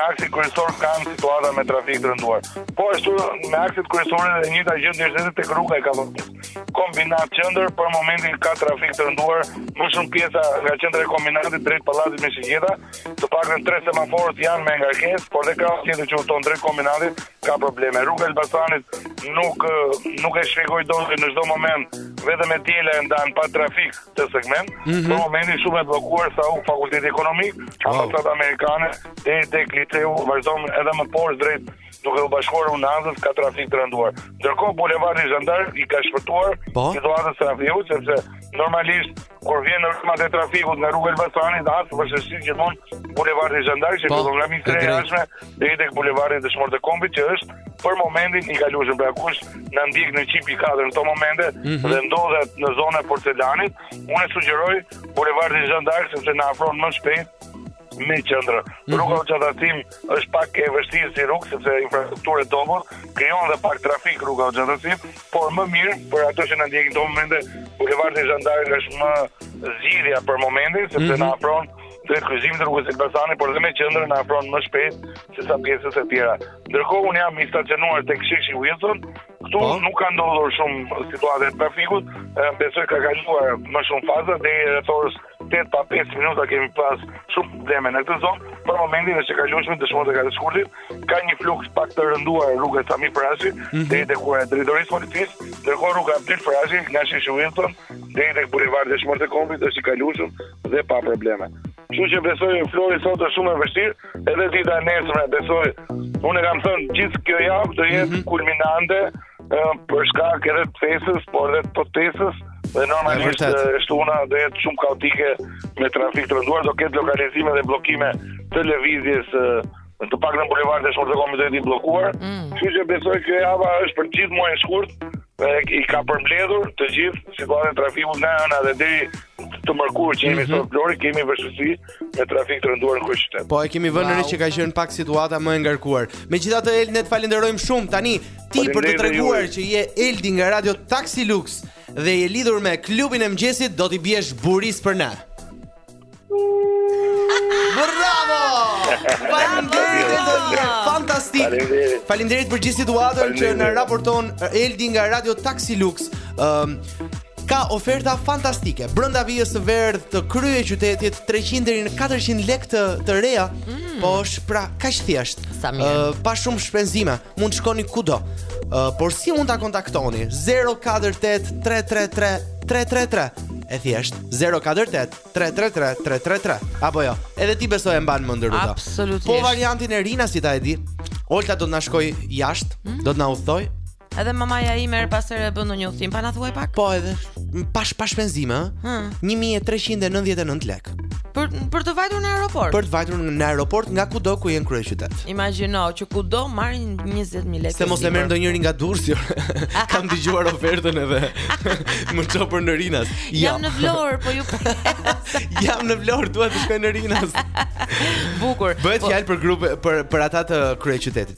aksin kryesor kanë situata me trafik të rënduar. Po ashtu me akset kryesore e njëjta gjë ndodh edhe tek rruga e Kavajës. Kombinat qendër për momentin ka trafik të rënduar, më shumë pjesa nga qendra e kombinatit drejt pallatit me shigjeta, të paktën tre semaforët janë me ngarkesë, por dhe krahu tjetër që udhëton drejt kombinatit ka probleme. Rruga e Elbasanit nuk nuk e shpjegoj dot në çdo moment, vetëm të dielave e kam pa trafik këtë segment. Mm -hmm. Për momentin shumë e bllokuar te fakulteti ekonomik, oh. ambasada amerikane, dhe te liceu vazhdon edhe më poshtë drejt duke u bashkuar unazës ka trafik të rënduar. Ndërkohë bulevardi Zhandar i ka shpëtuar po? situatës së trafikut sepse normalisht kur vijnë rrymat e trafikut nga rruga Elbasanit, has vështirësi gjithmonë bulevardi Zhandar që po, fillon nga Mitat Frashëri deri tek bulevardi Dëshmorët e Kombit që është për momentin i kalueshëm pra kush na ndjek në City 4 në këto momente mm -hmm. dhe ndodhet në zonën e Porcelanit, unë sugjeroj bulevardin Jean d'Arc sepse na afron më shpejt me qendrën. Mm -hmm. Rruga Hoxha Tahsim është pak e vështirë si rrugë sepse infrastruktura e dobët krijon edhe pak trafik rruga Hoxha Tahsim, por më mirë për ato që na ndjekin këto momente, bulevardi Jean d'Arc është më zgjidhja për momentin sepse mm -hmm. na afron drejt kryqëzimit të rrugës Elbasanit, por dhe me qendrën na afron më shpejt se sa pjesët e tjera. Ndërkohë un jam i stacionuar tek Sheshi Wilson, këtu po. nuk ka ndodhur shumë situata e trafikut, besoj ka kaluar më shumë faza deri rreth orës 8 pa 5 minuta kemi pas shumë probleme në këtë zonë. Për momentin është e kalueshme Dëshmorët e 4 Shkurtit, ka një fluks pak të rënduar rruga Sami Frashëri, mm -hmm. deri tek ura e drejtorisë policisë, ndërkohë rruga Abdyl Frashëri nga Sheshi Wilson deri tek bulevardi Dëshmorët e Kombit është i kalueshëm dhe pa probleme. Kështu që besoj Flori sot është shumë e vështirë, edhe dita e nesërme besoj. Unë kam thënë gjithë kjo javë do jetë mm -hmm. kulminante për shkak edhe të festës, por edhe të protestës dhe normalisht e shtuna do jetë shumë kaotike me trafik të rënduar, do ketë lokalizime dhe bllokime të lëvizjes të paktën bulevardi Dëshmorët e Kombit do jetë i bllokuar. Mm. Kështu që besoj kjo java është për gjithë muajin shkurt, e, i ka përmbledhur të gjithë situatën e trafikut nga e hëna dhe deri të mërkurë që jemi mhm. sot Flori, kemi vështirësi me trafik të rënduar në kryeqytet. Po e kemi vënë re që ka qenë pak situata më e ngarkuar. Megjithatë Eldi ne të falenderojmë shumë. Tani ti për të treguar që je Eldi nga Radio Taxi Lux dhe je lidhur me klubin e mëngjesit, do t'i biesh borisë për ne. Bravo! Fantastik. Faleminderit. Faleminderit për gjithë situatën që na raporton Eldi nga Radio Taxi Lux. Ëm um, Ka oferta fantastike brenda vijës së verdhë të kryeqytetit, 300 deri në 400 lekë të, të reja. Mm. Po është pra kaq thjesht. Sa mirë. Uh, pa shumë shpenzime, mund të shkoni kudo. Uh, por si mund ta kontaktoni? 048 333 333 e thjesht 048 333 333 apo jo edhe ti besoj e mban mend tashmë absolutisht po variantin Erina si ta e di Olta do të na shkoj jashtë mm? do të na udhtoj Edhe mamaja ime herë pas here bën ndonjë udhëtim, pa na thuaj pak? Po edhe pa pa shpenzime, ë? 1399 lekë. Për për të vajtur në aeroport. Për të vajtur në aeroport nga kudo ku jeni kryeqytet. Imagjino që kudo marrin 20000 lekë. Se mos e merr ndonjëri nga Durrësi. Kam dëgjuar ofertën edhe. Më çon për në Rinas. Ja. Jam në Vlorë, po ju Jam në Vlorë, dua të shkoj në Rinas. Bukur. Bëhet po... fjalë për grupe për për ata të kryeqytetit.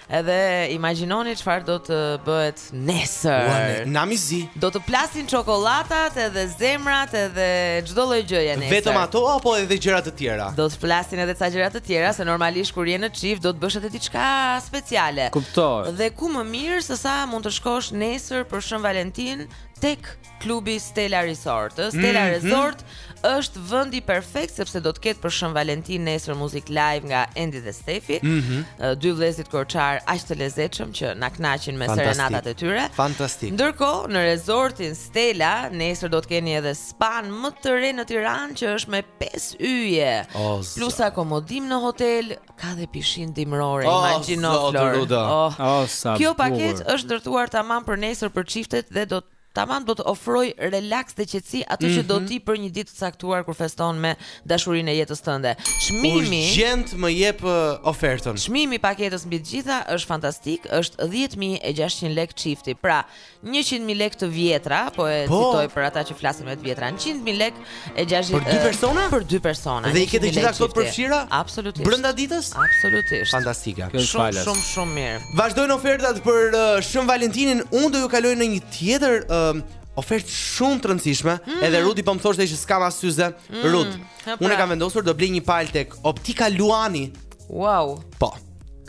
Edhe imagjinoni çfarë do të bëhet nesër. Ua, nami zi. Do të plasin çokollatat edhe zemrat edhe çdo lloj gjëje nesër. Vetëm ato apo edhe gjëra të tjera? Do të plasin edhe ca gjëra të tjera, se normalisht kur je në çift do të bësh edhe diçka speciale. Kuptoj. Dhe ku më mirë se sa mund të shkosh nesër për Shën Valentin tek klubi Stella Resort. Ë, Stella Mhm. Resort është vendi perfekt sepse do të ketë për Shën Valentin nesër muzikë live nga Endi dhe Stefi. Mhm. Ë, Dy vëllezërit korçarë aq të lezetshëm që na kënaqin me Fantastik. serenatat e tyre. Fantastik. Ndërkohë, në resortin Stella, nesër do të keni edhe spa-n më të re në Tiranë që është me 5 yje. O, zot. Plus akomodim në hotel, ka dhe pishinë dimrore, O, imagjino zot, Flor. Rudo. Oh. O, sa Kjo bukur. paketë është ndërtuar tamam për nesër për çiftet dhe do Tamam do të ofrojë relaks dhe qetësi atë që do ti për një ditë të caktuar kur feston me dashurinë e jetës tënde. Çmimi Urgjent më jep ofertën. Çmimi i paketës mbi të gjitha është fantastik, është dhjetë mijë e gjashtëqind lekë çifti. Pra, njëqind mijë lekë të vjetra, po e citoj për ata që flasin me të vjetra, njëqind mijë lekë E gjashtë Për dy persona? Për dy persona. Dhe i ke të gjitha këto të përfshira? Absolutisht. Brenda ditës? Absolutisht. Fantastike. Shumë shumë shumë mirë. Vazhdojnë ofertat për uh, Shën Valentinin. Unë do ju kaloj në një tjetër uh, ofertë shumë të rëndësishme. Mm. Edhe Rudi po më thoshte që s'kam as syze. Mm. Rudi. Pra. Unë e kam vendosur do blej një palë tek Optika Luani. Wow. Po.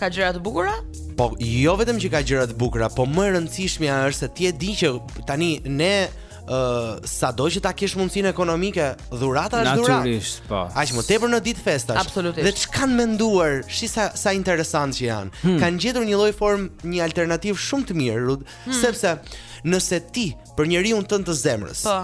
Ka gjëra të bukura? Po, jo vetëm që ka gjëra të bukura, po më e rëndësishmja është se ti e di që tani ne Uh, sado që ta kesh mundësinë ekonomike Dhurata është dhuratë Natyrisht, po Aq më tepër në ditë festash Absolutisht Dhe ç'kanë menduar Shi sa, sa interesant që janë hmm. Kanë gjetur një lloj forme Një alternativë shumë të mirë Rud hmm. Sepse Nëse ti Për njeriun tënd të zemrës Po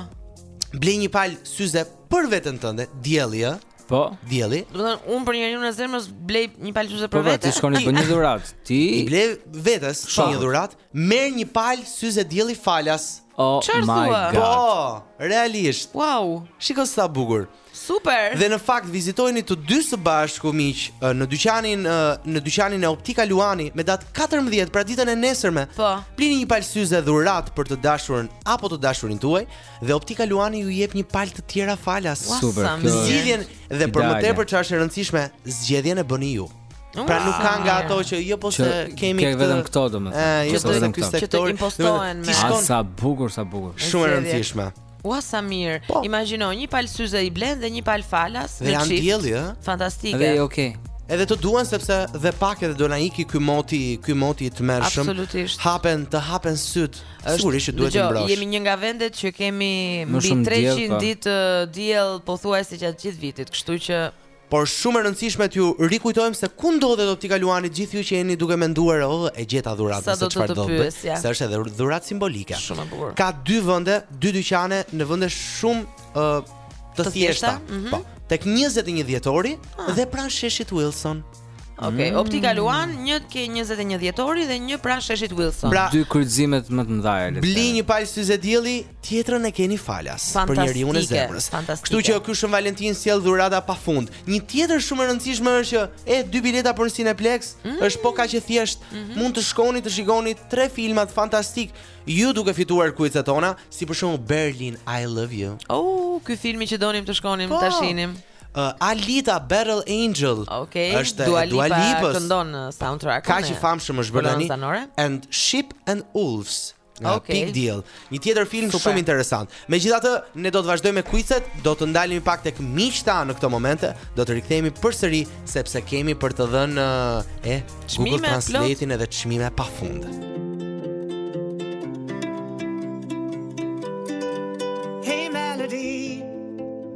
Blen një palë syze Për veten tënde Dielli, Po. Dielli. Do të thonë unë për njeriun e zemrës blej një palë syze për po, pra, vete. Po ti shkoni për një dhuratë. Ti i blej vetes po. një dhuratë, merr një palë syze dielli falas. Oh my god. Po, realisht. Wow, shikoj sa bukur. Super. Dhe në fakt vizitojeni të dy së bashku miq në dyqanin në dyqanin e Optika Luani me datë 14 pra ditën e nesërme. Po. Blini një palë syze dhuratë për të dashurën apo të dashurin tuaj. dhe Optika Luani ju jep një palë të tjera falas. Super. Zgjidhjen dhe për më tepër çfarë është e rëndësishme, zgjedhjen e bëni ju. Pra nuk ka nga ato që jo po se kemi këtë vetëm këto domethënë. Ëh, jo po vetëm këto. Që të impostohen me. Sa bukur, sa bukur. Shumë e rëndësishme. Ua sa mirë. Po. Imagjino, një palë syze i blen dhe një palë falas në çift. Dhe janë dielli, ëh. Fantastike. Dhe okay. Edhe të duan sepse dhe pak edhe do na iki ky moti, ky moti i tmerrshëm. Absolutisht. Hapen, të hapen sytë. Sigurisht që duhet të mbrosh. Dëgjo, jemi një nga vendet që kemi mbi 300 ditë diell pothuajse gjatë gjithë vitit, kështu që por shumë e rëndësishme t'ju rikujtojmë se ku ndodhet Optika Luani gjithë ju që jeni duke menduar o oh, e gjeta dhuratën se çfarë do të bëj. Se është edhe dhuratë simbolike. Shumë e bukur. Ka dy vende, dy dyqane në vende shumë uh, të, të thjeshta. Mm -hmm. Po, tek 21 dhjetori ah. dhe pranë sheshit Wilson. Ok, mm. Optika Luan, një ke 21 dhjetori dhe një pranë sheshit Wilson. Pra, dy kryqëzimet më të mëdha le Bli një palë syze dielli, tjetrën e keni falas për njeriun e zemrës. Kështu që ky Shën Valentin sjell dhurata pa fund. Një tjetër shumë e rëndësishme është që e dy bileta për Cineplex mm. është po kaq e thjeshtë. Mm -hmm. Mund të shkoni të shikoni tre filmat fantastikë ju duke fituar kuicet tona, si për shembull Berlin I Love You. Oh, ky filmi që donim të shkonim po. ta shihnim. Uh, Alita Battle Angel okay. është Dua Lipa, Dua Lipa këndon në uh, soundtrack. Kaq i famshëm është bërë tani. And Sheep and Wolves. Nga okay. Big Deal. Një tjetër film Super. shumë interesant. Megjithatë, ne do të vazhdojmë me kuicet, do të ndalemi pak tek miqta në këto momente, do të rikthehemi përsëri sepse kemi për të dhënë uh, e Google Translate-in edhe çmime pa fund. Hey Melody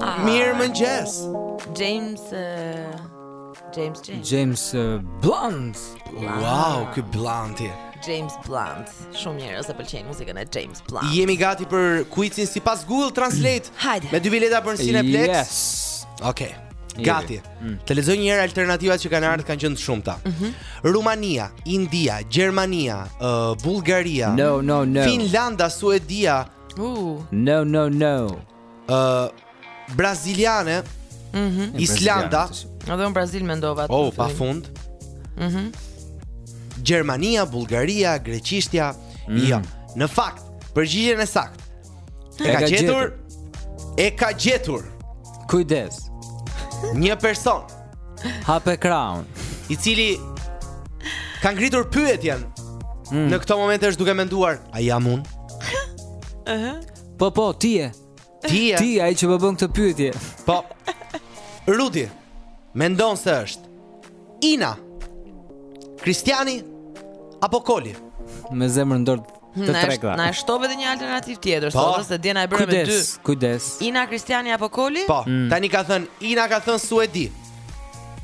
Ah. Mirëmëngjes James uh, James James James uh, Blunt Wow, ky Blunt je James Blunt Shumë njerëz e pëlqejnë muzikën e James Blunt Jemi gati për kuicin sipas Google Translate Hajde Me dy bileta për në Cineplex Yes Ok Gati mm. Të lexoj njëherë alternativat që kanë ardhë kanë qenë të shumta mm -hmm. Rumania, India, Gjermania, uh, Bulgaria No, no, no Finlanda, Suedia, Bulgaria Uh. No no no. Ë uh, braziliane. Mhm. Mm Islanda. Edhe unë Brazil mendova atë. Oh, pa fund. Mhm. Mm Gjermania, Bullgaria, Greqishtja. Mm. Jo. Në fakt, përgjigjen e saktë. E, e ka gjetur. E ka gjetur. Kujdes. Një person. Hape Crown, i cili ka ngritur pyetjen mm. në këto momente është duke menduar, a jam unë? Ëh. Po po, ti je. Ti je. Ti ai që po bën këtë pyetje. Po. Rudi, mendon se është Ina, Kristiani apo Koli? Me zemër në dorë Të tregra. Na e shtove edhe një alternativë tjetër, po. sot se Diana e bëri me dy. Kujdes. Ina Kristiani apo Koli? Po. Mm. Tani ka thën Ina ka thën Suedi.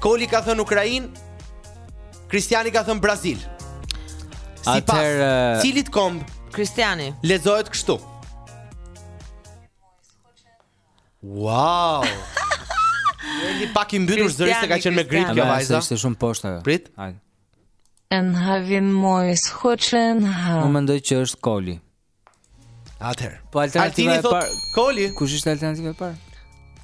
Koli ka thën Ukrainë. Kristiani ka thën Brazil. Sipas, uh... cilit komb? Kristiani. Lexohet kështu. Wow! E ka pak të mbytur zërin se ka qenë me grip kjo vajza. Është shumë poshtë ajo. Prit. Hajde. En havin mojës, hoqen ha. Unë mendoj që është koli. Atëher. Po alternativa e parë. Koli. Kush ishte alternativa e parë?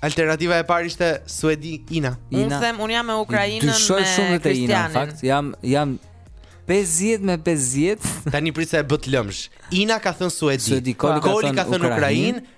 Alternativa e parë ishte Suedi Ina. Unë them, unë jam me Ukrainën me Kristianin. shumë të Ina, në fakt. Jam jam 50 me 50. Tani prit se e bëtë lëmsh. Ina ka thënë Suedi. Suedi Koli, Koli ka thënë Ukrainë. Ukrainë.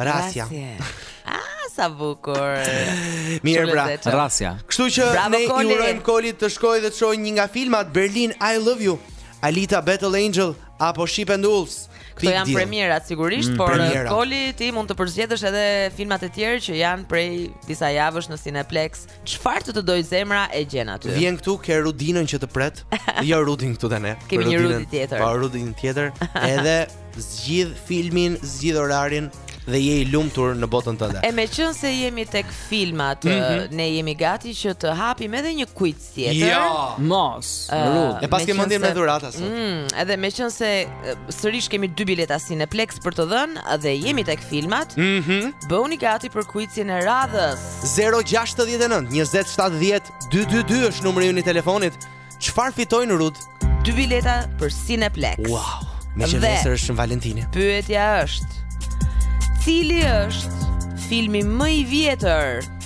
Rasja. Ah, sa bukur. Mirë pra, rasja. Kështu që Bravo, Koli. ne i urojmë Kolit të shkojë dhe të shohë një nga filmat Berlin I Love You, Alita Battle Angel apo Sheep and Wolves. Këto janë premierat sigurisht, mm, premiera. por Koli ti mund të përzgjedhësh edhe filmat e tjerë që janë prej disa javësh në Cineplexx. Çfarë të të dojë zemra e gjen aty. Vjen këtu ke Rudinën që të pret. jo Rudin këtu tani. Kemi një Rudin tjetër. Po Rudin tjetër. Edhe zgjedh filmin, zgjedh orarin dhe je i lumtur në botën tënde. E meqenëse jemi tek filmat, mm -hmm. ne jemi gati që të hapim edhe një quiz tjetër. Jo, mos. Uh, e paske mendjen me dhuratat sot. Mm, edhe meqenëse sërish kemi dy bileta Cineplexx, për të dhënë dhe jemi tek filmat. Mhm. Mm Bëuni gati për kuicin e radhës. 069 20 70 222 është numri ynë i telefonit. Çfarë fitojnë Rud? Dy bileta për Cineplexx. Wow. Meqë dhe nesër është Shën Valentini. Pyetja është. Cili është filmi më i vjetër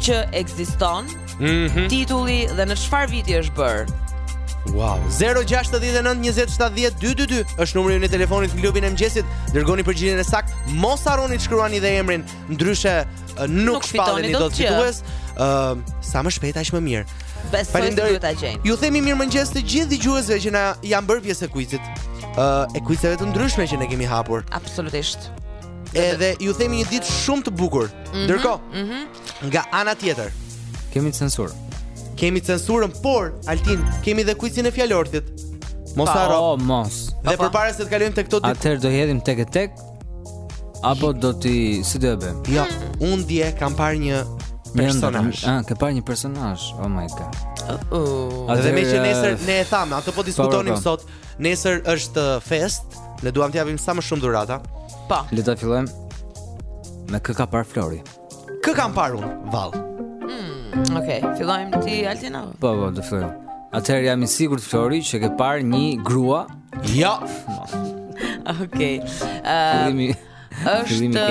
që ekziston, Mhm. titulli dhe në çfarë viti është bërë. Wow, 069 20 70 222 është numri ynë i telefonit në klubin e mëngjesit. Dërgoni përgjigjen e saktë, mos harroni të shkruani dhe emrin, ndryshe ë, nuk, Nuk fitoni dot gjë. shpalleni dot fitues. Ë, sa më shpejt aq më mirë. Besoj se Faleminderit. do ta gjejnë. Ju themi mirëmëngjes të gjithë dëgjuesve që na janë bërë pjesë e kuicit. Ë, e kuiceve të ndryshme që ne kemi hapur. Absolutisht. Edhe ju themi një ditë shumë të bukur. Mm -hmm, Ndërkohë, mm -hmm. nga ana tjetër, kemi censurë. Kemi censurën, por Altin, kemi dhe kuicin e fjalorthit. Mos harro. Oh, mos. Dhe përpara se të kalojmë tek këto dy. Atëherë do hedhim tek e tek apo do ti si do e bëjmë? Jo, unë dje kam parë një personazh. Ah, ke parë një personazh. Oh my god. Uh -oh. Dhe me që nesër ne e thamë, atë po diskutonim po, po, po. sot, Nesër është festë, ne duam të japim sa më shumë dhurata. Po. Le ta fillojmë me kë ka parë Flori. Kë kam parë unë? Vallë. Mm, Okej, fillojmë ti Altina. Po, po, do fillojmë. Atëherë jam i sigurt Flori që ke parë një grua. Jo. Okej. Ëm. Uh, Është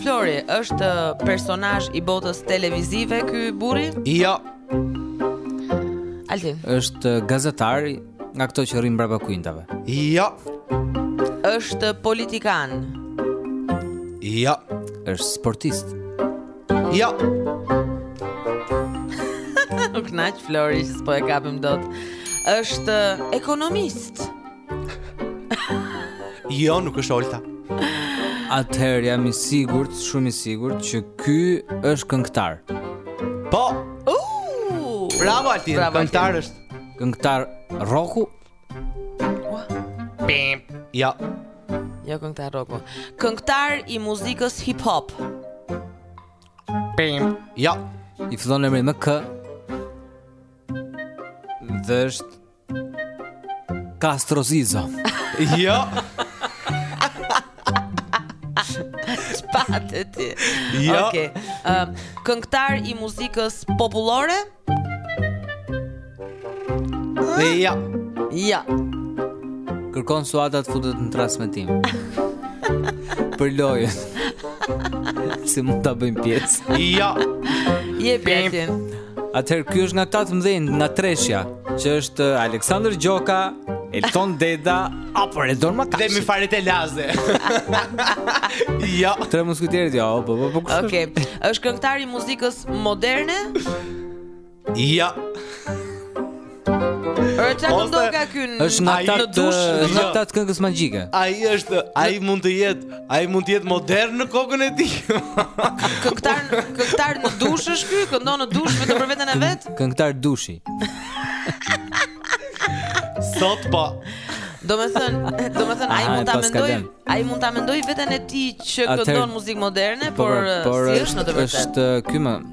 Flori, është personazh i botës televizive ky burri? Jo. Altin. Është gazetar nga këto që rrinë mbrapa kuintave. Jo. Është politikan. Jo. Është sportist. Jo. Nuk naq Flori, s'po e kapim dot. Është ekonomist. Jo, nuk është Olta. Atëherë jam i sigurt, shumë i sigurt që ky është këngëtar. Po. Uh! Bravo Altin, këngëtar është. Këngëtar roku. Pim. Jo. Jo këngëtar roku. Këngëtar i muzikës hip hop. Pim. Jo. I fillon emri me K. Dhe është Kastro Zizo. Jo. Ç'pate ti? Jo. Okej. Ëm, këngëtar i muzikës popullore? Jo. Jo. Kërkon Suada të futet në transmetim. Për lojën. si mund ta bëjmë pjesë? Jo. Je Bletin. Atëherë ky është nga këta të mëdhenj, nga treshja, që është uh, Aleksandër Gjoka, Elton Deda apo Redon Makashi. Dhe Myfarete Laze. jo. Tre musketierët jo, po po po. Okej. Është këngëtar i muzikës moderne? Jo. Ore çka do të ketë ky? Është nga ata të dush, nga ata të këngës magjike. Ai është, ai mund të jetë, ai mund të jetë modern në kokën e tij. Këngëtar, këngëtar në dush është ky, këndon në dush vetëm për veten e vet. Këngëtar dushi. Sot po. Domethënë, domethënë, ai mund ta mendojë, ai mund ta mendojë veten e tij që këndon muzikë moderne, por, por si është në të vërtetë? është uh, ky më,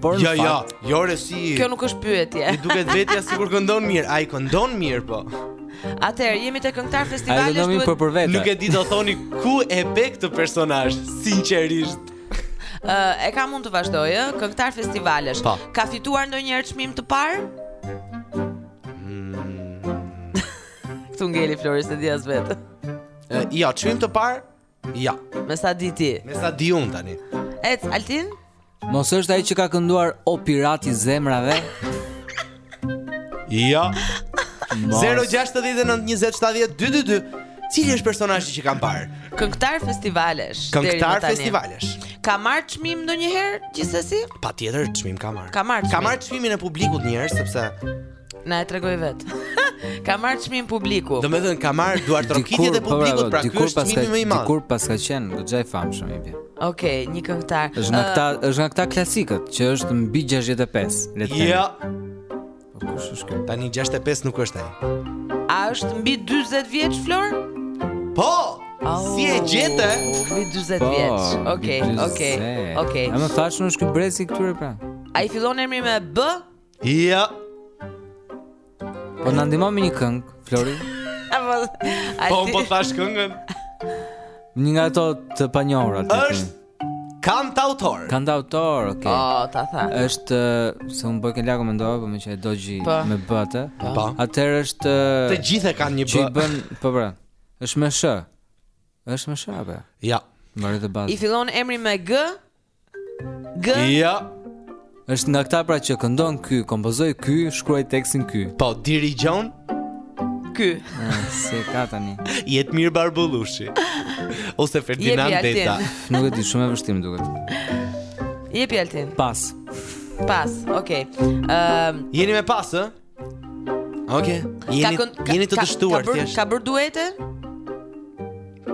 Por ja, ja, jo re si. Kjo nuk është pyetje. I duket vetja sikur këndon mirë. Ai këndon mirë po. Atëherë jemi te këngëtar festivali. Ai këndon mirë për për vetë. Nuk e di do thoni ku e ke këtë personazh, sinqerisht. Ë, e kam mund të vazhdoj, ë, këngëtar festivalesh. Po. Ka fituar ndonjëherë çmim të parë? Hmm. Këtu ngeli Flores e Diaz vetë. Jo, çmim të parë Jo. Me sa di ti? Me sa di un tani. Ec Altin? Mos është ai që ka kënduar O pirati i zemrave? Jo. 0-6-9-20-7-20-2 Cili është personazhi që kam parë? Këngëtar festivalesh Këngëtar festivalesh Ka marrë çmim ndonjëherë, gjithsesi? Patjetër, çmim ka marrë Ka marrë çmim Ka marrë çmimin e publikut njëherë, sepse Na e tregoi vet. ka marr çmim publiku. Domethën ka marr duartrokitjet e po, publikut, pra ky është çmimi më i madh. Dikur paska qen, goxha i famshëm i bie. Okej, okay, një këngëtar. Është nga këta, uh, është nga këta klasikët që është mbi 65, le të themi. Jo. Po kush është ky? Tani 65 nuk është ai. A është mbi 40 vjeç Flor? Po. Oh, si e gjete? Mbi 40 po, vjeç. Okej, okej. Okej. A më thashë është ky brezi i këtyre pra? A i fillon emri me B? Jo. Po na ndihmo me një këngë, Flori. Apo ai. Po po ta thash këngën. Një nga ato të panjohura. Është kantautor. Kantautor, ok. Po, oh, ta tha. Është se un bëj këngë mendova, po meqë e dogji po. me B atë. Po. po. Atëherë është Të gjithë e kanë një B. Ç'i bën, po pra. Është me sh. Është me sh apo? Jo. Mbarë të bazë. I fillon emri me G? G. Jo. Është nga këta pra që këndon ky, kompozoi ky, shkruajti tekstin ky. Po, dirigjon ky. Ah, se ka tani. Jetmir Barbullushi. Ose Ferdinand Deda. Nuk e di, shumë e vështirë më duket. Jepi Altin. Pas. Pas, okay. Ëm, ehm, um, jeni me pas, ë? Ok, jeni, ka, ka, jeni të dështuar Ka, ka bërë duete?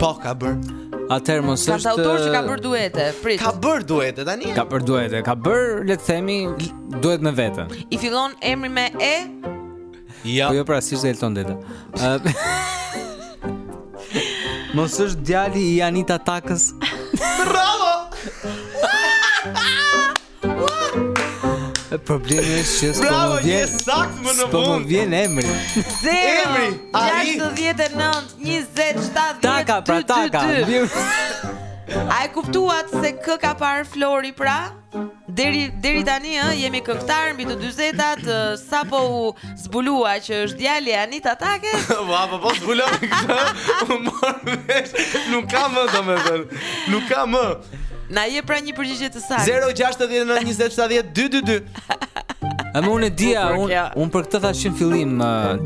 Po, ka bërë Atëherë mos është Kantautor që ka bërë duete Prit Ka bërë duete, tani Ka bërë duete, ka bërë, le të themi, duet me veten I fillon emri me E? Jo Po jo pra, s'është Elton Deda Mos është djali i Anita Takës Bravo! Problemi është që s'po më vjen. Bravo, e saktë më në fund. S'po më vjen emri. Emri, 0 69 27. Taka, pra taka. A e kuptuat se kë ka parë Flori pra? Deri deri tani ë jemi këngëtar mbi të 40-tat, sapo u zbulua që është djali i Anita Takes. Ua, po po zbulon këtë. Nuk ka më domethën. Nuk ka më. Na je pra një përgjigje të saktë. 0692070222. A unë e dija, unë unë për këtë thashë në fillim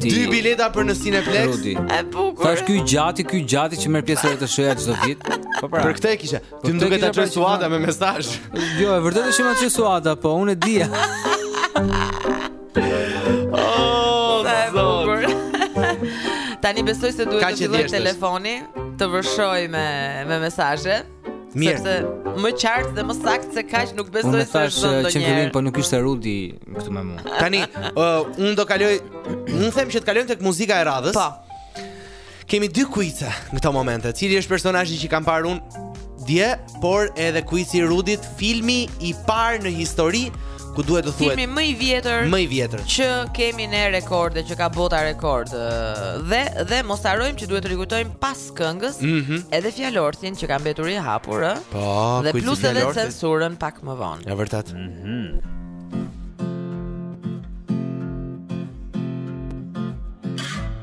ti. Dy bileta për në Cineplex. Rudi. E bukur. Tash kjo gjëja, kjo gjëja që merr pjesë të shëja çdo vit. Po pra. Për këtë e kisha. Po ti duket ta ka çuar Suada me mesazh. Jo, e vërtetë që ma çoi Suada, po unë e dija. Oh, zot. Tani besoj se duhet të fillojë telefoni, të vërshojë me me mesazhe. Mirë. Sepse më qartë dhe më saktë se kaq nuk besoj se është ndonjë. Unë thashë që në fillim po nuk ishte Rudi këtu me mua. Tani, uh, unë do kaloj, unë them që të kalojmë tek muzika e radhës. Po. Kemi dy kuice në këto momente. Cili është personazhi që kam parë unë dje, por edhe kuici i Rudit, filmi i parë në histori ku duhet të thuhet filmi më i vjetër, më i vjetër që kemi ne rekorde që ka bota rekord. Dhe dhe mos harrojmë që duhet të rikujtojmë pas këngës mm -hmm. edhe fjalorthin që ka mbetur i hapur, ë. Po, dhe plus edhe censurën pak më vonë. Ja vërtet. Mhm. Mm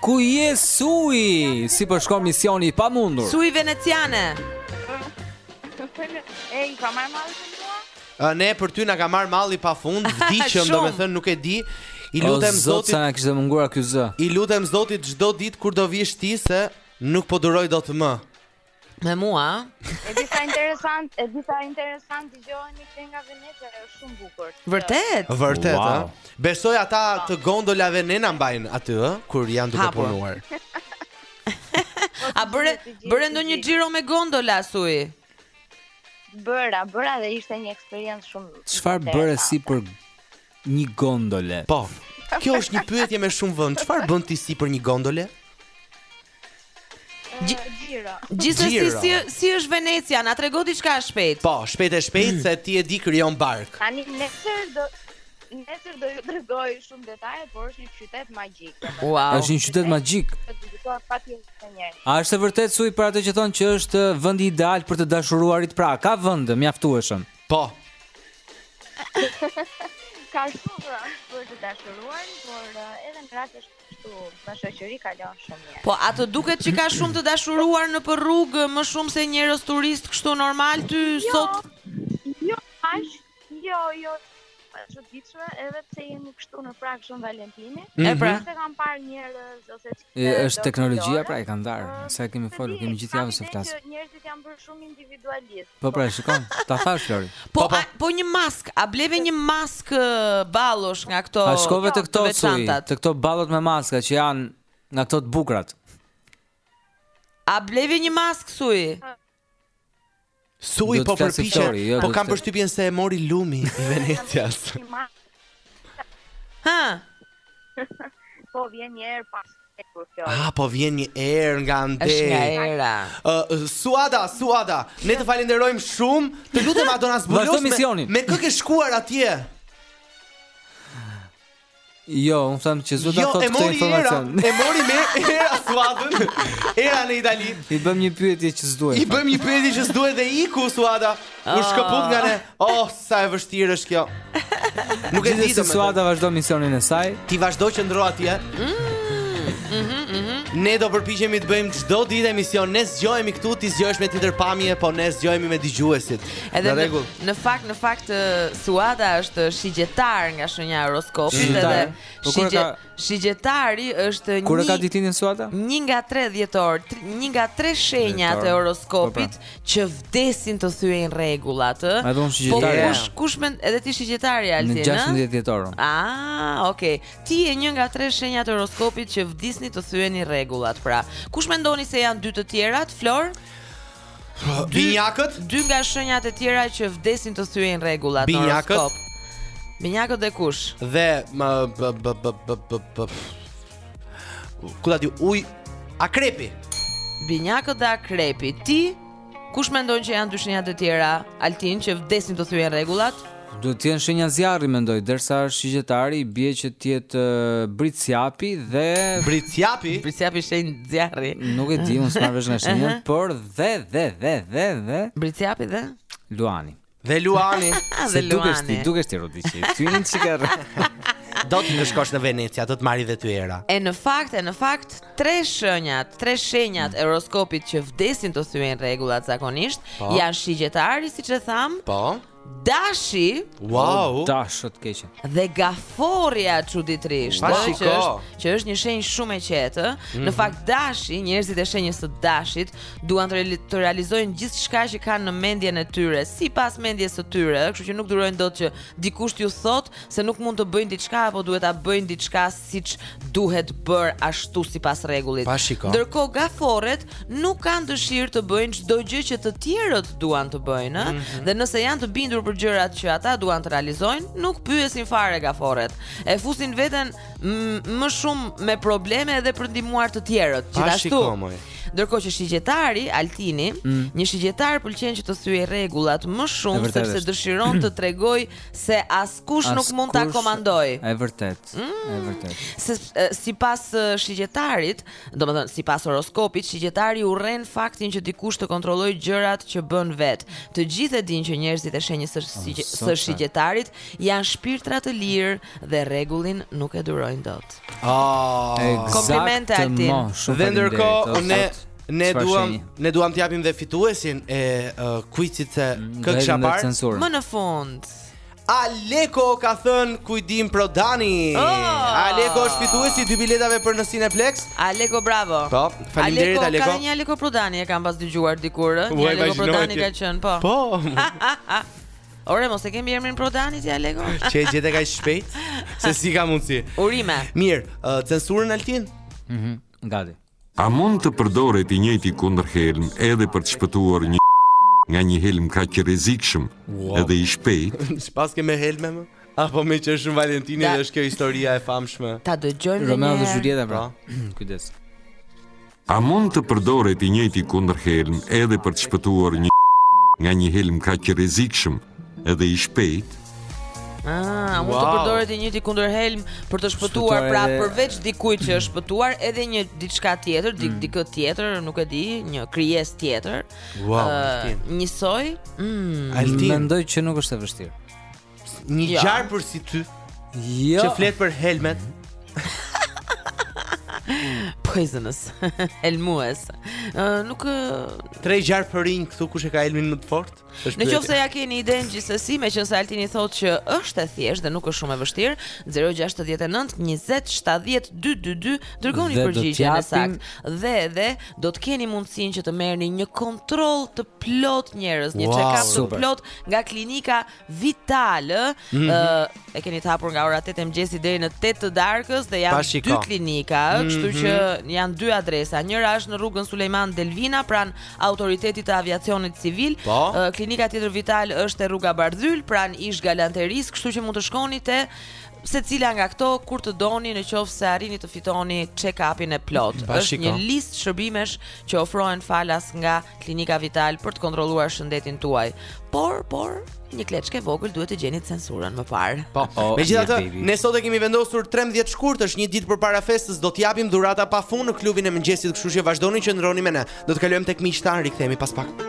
Ku je Sui? Si po shkon misioni i pamundur? Sui veneciane. Ej, ju ka marrë malli për mua? Ne për ty na ka marrë malli pa fund, vdiqëm, domethënë nuk e di. I lutem Zotit. Zot sa na kishte munguar ky zë. I lutem Zotit çdo ditë kur do vish ti se nuk po duroj dot më. Me mua, a? E di sa interesant, e di sa interesant dëgjoheni këtej nga Venecia, është shumë bukur. Vërtet? Vërtet, ë. Wow. Besoj ata të gondolave ne na mbajnë aty, ë, kur janë duke Hapur. punuar. A bëre bëre ndonjë xhiro me gondola sui? Bëra, bëra dhe ishte një eksperiencë shumë. Çfarë interesante. bëre sipër një gondole? Po. Kjo është një pyetje me shumë vend. Çfarë bën ti sipër një gondole? Xhiro. Gjithsesi si si është Venecia, na trego diçka shpejt. Po, shpejt e shpejt se ti e di krijon bark. Tani nesër do nesër do ju tregoj shumë detaje, por është një qytet magjik. Wow. Është një qytet magjik. A është e vërtetë Sui për atë që thonë që është vendi ideal për të dashuruarit pra? Ka vend mjaftueshëm. Po. Ka shumë për të dashuruar, por eh, edhe në rast është Kështu, në shoqëri kalon shumë mirë. Po a të duket që ka shumë të dashuruar nëpër rrugë më shumë se njerëz turistë kështu normal ty jo, sot? Jo, aq, jo, jo, e çuditshme edhe pse jemi kështu në prag Shën Valentini. Mm -hmm. Pra s'kam parë njerëz ose është teknologjia pra i ka ndarë. Sa kemi folur, kemi gjithë javën që flasim. njerëzit janë bërë shumë individualistë. Po pra, shikon, ta thashë Flori. Po, po, po. A, po një maskë, a bleve një maskë ballosh nga këto A shkove te këto Sui, te këto ballot me maska që janë nga këto të bukurat. A bleve një maskë Sui? Sui po përpiqen, jo, po kam përshtypjen se e mori lumi i Venecias. Ha. Po vjen një erë pas ekur kjo. Ah, po vjen një erë nga ande. Është nga era. Uh, Suada, Suada, ne të falenderojmë shumë. Të lutem a do na zbulosh me, me kë ke shkuar atje? Jo, unë them që s'do t'jua thotë këtë informacion. Jo, e mori më era Suadën. Era në Itali. I bëmë një pyetje që s'duhet. I bëmë një pyetje që s'duhet dhe iku Suada. U shkëput nga ne. Oh, sa e vështirë është kjo. Nuk e di se Suada vazhdo misionin e saj. Ti vazhdo qëndro atje. Mm, mhm, mhm, mhm. Ne do përpiqemi të bëjmë çdo ditë emision. Ne zgjohemi këtu, ti zgjohesh me tjetër pamje, po ne zgjohemi me dëgjuesit. Edhe në, në, në fakt, në fakt Suada është shigjetar nga shenja e horoskopit, edhe po shigjet Shigjetari është një Kur e ka ditëlindjen Suada? Një nga 3 dhjetor, një nga 3 shenjat e horoskopit po, pra. që vdesin të thyejnë rregullat, ë. Edhe unë shigjetari. Po kush kush mend edhe ti shigjetari Altin, ë? Në 16 dhjetor. Ah, okay. Ti je një nga 3 shenjat e horoskopit që vdisni të thyeni rregullat, pra. Kush mendoni se janë dy të tjerat, Flor? Binjakët? Dy nga shenjat e tjera që vdesin të thyejnë rregullat në horoskop. Binjakët dhe kush? Dhe më b b b b b b. Ku ta di uj akrepi. Binjakët dhe akrepi. Ti kush mendon që janë dy shenjat e tjera Altin që vdesin të thyejnë rregullat? Duhet të jenë shenja zjarri mendoj, derisa është shigjetari i bie që të jetë Bricjapi dhe Bricjapi? Bricjapi shenjë zjarri. Nuk e di, unë s'marr vesh nga shenja, por dhe dhe dhe dhe dhe Bricjapi dhe Luani. Dhe Luani, se dukesh ti, dukesh ti Rudiçi. Ty një çikarr. Do të na shkosh në Venecia, do të marrë dhe ty era. E në fakt, e në fakt, tre shenjat, tre shenjat e horoskopit që vdesin të thyejnë rregullat zakonisht, po. janë shigjetari, siç e thamë. Po. Dashi Wow Dashë të keqe Dhe gaforja çuditërisht Pa shiko që është, që është një shenjë shumë e qetë mm -hmm. Në mhm. fakt dashi, njerëzit e shenjës së dashit Duan të, reali të realizojnë gjithçka që kanë në mendjen e tyre Sipas mendjes së tyre Kështu që nuk durojnë dot që dikush t'ju thotë Se nuk mund të bëjnë diçka Apo duhet ta bëjnë diçka siç duhet bërë ashtu sipas rregullit. Ndërkohë gaforret nuk kanë dëshirë të bëjnë çdo gjë që të tjerët duan të bëjnë, ëh, mm -hmm. dhe nëse janë të bindur për gjërat që ata duan të realizojnë, nuk pyesin fare gaforret. E fusin veten më shumë me probleme edhe për të ndihmuar të tjerët. Gjithashtu. Ndërkohë që shigjetari Altini, mm. një shigjetar pëlqen që të thyejë rregullat më shumë sepse dëshiron të tregojë se askush nuk mund ta komandojë. Është vërtet. Është vërtet. Se sipas shigjetarit, domethënë sipas horoskopit, shigjetari urren faktin që dikush të kontrollojë gjërat që bën vetë. Të gjithë e dinë që njerëzit e shenjës së shigjetarit janë shpirtra të lirë dhe rregullin nuk e durojnë dot. Ah, komplimente Altin. Dhe ndërkohë ne ne duam ne duam të japim dhe fituesin e uh, kuicit të mm, kë kisha parë më në fund. Aleko ka thënë Kujtim Prodani. Oh! Aleko është fituesi i dy biletave për në Cineplex. Aleko bravo. Po, faleminderit Aleko. Aleko ka një Aleko Prodani e kam pas dëgjuar dikur, ëh. Një Aleko Prodani ka qenë, po. Po. Ore, mos e ke mbiemrin Prodani ti Aleko? Ç'e gjete kaq shpejt? Se si ka mundësi? Urime. Mirë, uh, censurën Altin? Mhm. Mm Gati. A mund të përdoret i njëjti kundërhelm edhe për të shpëtuar një nga një helm kaq i rrezikshëm edhe i shpejtë? Ç'paske me helme më? Apo meqë është Shën Valentini dhe është kjo historia e famshme. Ta dëgjojmë edhe një herë. Romeo dhe Julieta pra. Po. Kujdes. A mund të përdoret i njëjti kundërhelm edhe për të shpëtuar një nga një helm kaq i rrezikshëm Edhe i shpejt. A mund të përdoret i njëjti kundërhelm për të shpëtuar, pra përveç dikujt që është shpëtuar, edhe një diçka tjetër, mm. dikë tjetër, nuk e di, një krijesë tjetër. Wow, uh, një soj. Mm. Altin mendoj që nuk është e vështirë. Një ja. Jo. gjarpër si ty. Jo. Që flet për helmet. Poisonous. Helmues. Uh, nuk uh... tre gjarpërinj këtu kush e ka helmin më të fortë? Është Në pyetje. qoftë se ia keni idenë gjithsesi, meqenëse Altini thotë që është e thjeshtë dhe nuk është shumë e vështirë, 069 20 70 222 dërgoni Dhe do përgjigjen e t'japim- saktë. Dhe edhe do të keni mundësinë që të merrni një kontroll të plotë njerëz, një Wow, check-up të super. plotë nga klinika Vital, ë, Mhm. ë, E keni të hapur nga ora 8 e mëngjesit deri në 8 të darkës dhe janë Pashiko. dy klinika, ëh, mm -hmm. kështu që mhm. janë dy adresa. Njëra është në rrugën Sulejman Delvina pranë Autoritetit të Aviacionit Civil. Po. Uh, klinika tjetër Vital është te rruga Bardhyl pranë ish Galanterisë, kështu që mund të shkoni te secila nga këto kur të doni në qoftë se arrini të fitoni check-upin e plotë është një listë shërbimesh që ofrohen falas nga Klinika Vital për të kontrolluar shëndetin tuaj. Por, por, një kleçkë e vogël duhet të gjeni censurën më parë. Po, po. Megjithatë, ne sot e kemi vendosur 13 shkurt, është një ditë përpara festës, do të japim dhurata pa fund në klubin e mëngjesit, kështu që vazhdoni qëndroni me ne. Do të kalojmë tek miqtë tanë, rikthehemi pas pak.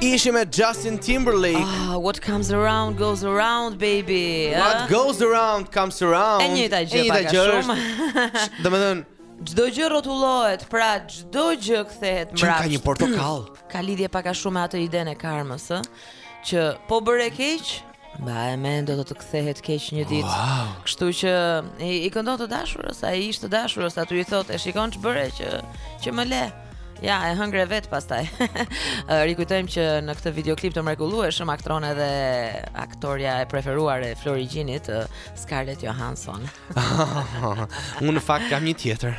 Ishim me Justin Timberlake Ah, what comes around goes around baby What goes around comes around E njëta gjë pak a shumë Domethënë çdo gjë rrotullohet, pra çdo gjë kthehet mrapsht Që ka një portokall Ka lidhje pak a shumë me atë idenë e karmës, ë? Që po bëre keq, Mbaje mend do të të kthehet keq një ditë. Wow. Kështu që i, i këndon të dashurës, ai ish të dashurës, aty i thotë, "E shikon ç'bëre që që më le." Ja, e hëngre vetë pastaj. Rikujtojmë që në këtë videoklip të mrekullueshëm aktron edhe aktorja e preferuar e Flori Gjinit, Scarlett Johansson. Unë në fakt kam një tjetër.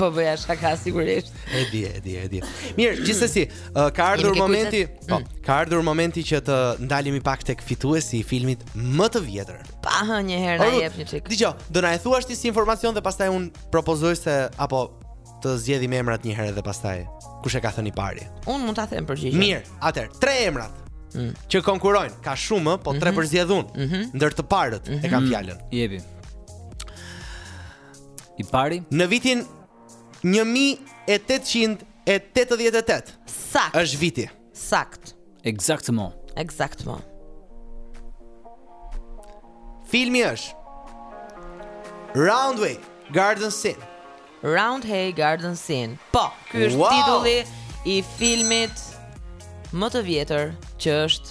Po bëja shaka sigurisht. E di, e di, e di. Mirë, gjithsesi, uh, ka ardhur momenti, po, mm. ka ardhur momenti që të ndalemi pak tek fituesi i filmit më të vjetër. Pa hë një herë na jep një çik. Dëgjo, do na e thuash ti si informacion dhe pastaj unë propozoj se apo të zgjedhim emrat një herë dhe pastaj kush e ka thënë i pari. Unë mund ta them përgjigjen. Mirë, atëherë, tre emrat. Mm. Që konkurrojnë, ka shumë, po tre mm -hmm përzgjedhim. Mm -hmm. Ndër të parët mm -hmm. e kam mhm. fjalën. Jepi. I pari? Në vitin 1888. Saktë. Është viti. Saktë. Exactement. Exactement. Filmi është Roundhay Garden Scene. Roundhay Garden Scene. Po, ky është wow. titulli i filmit më të vjetër që është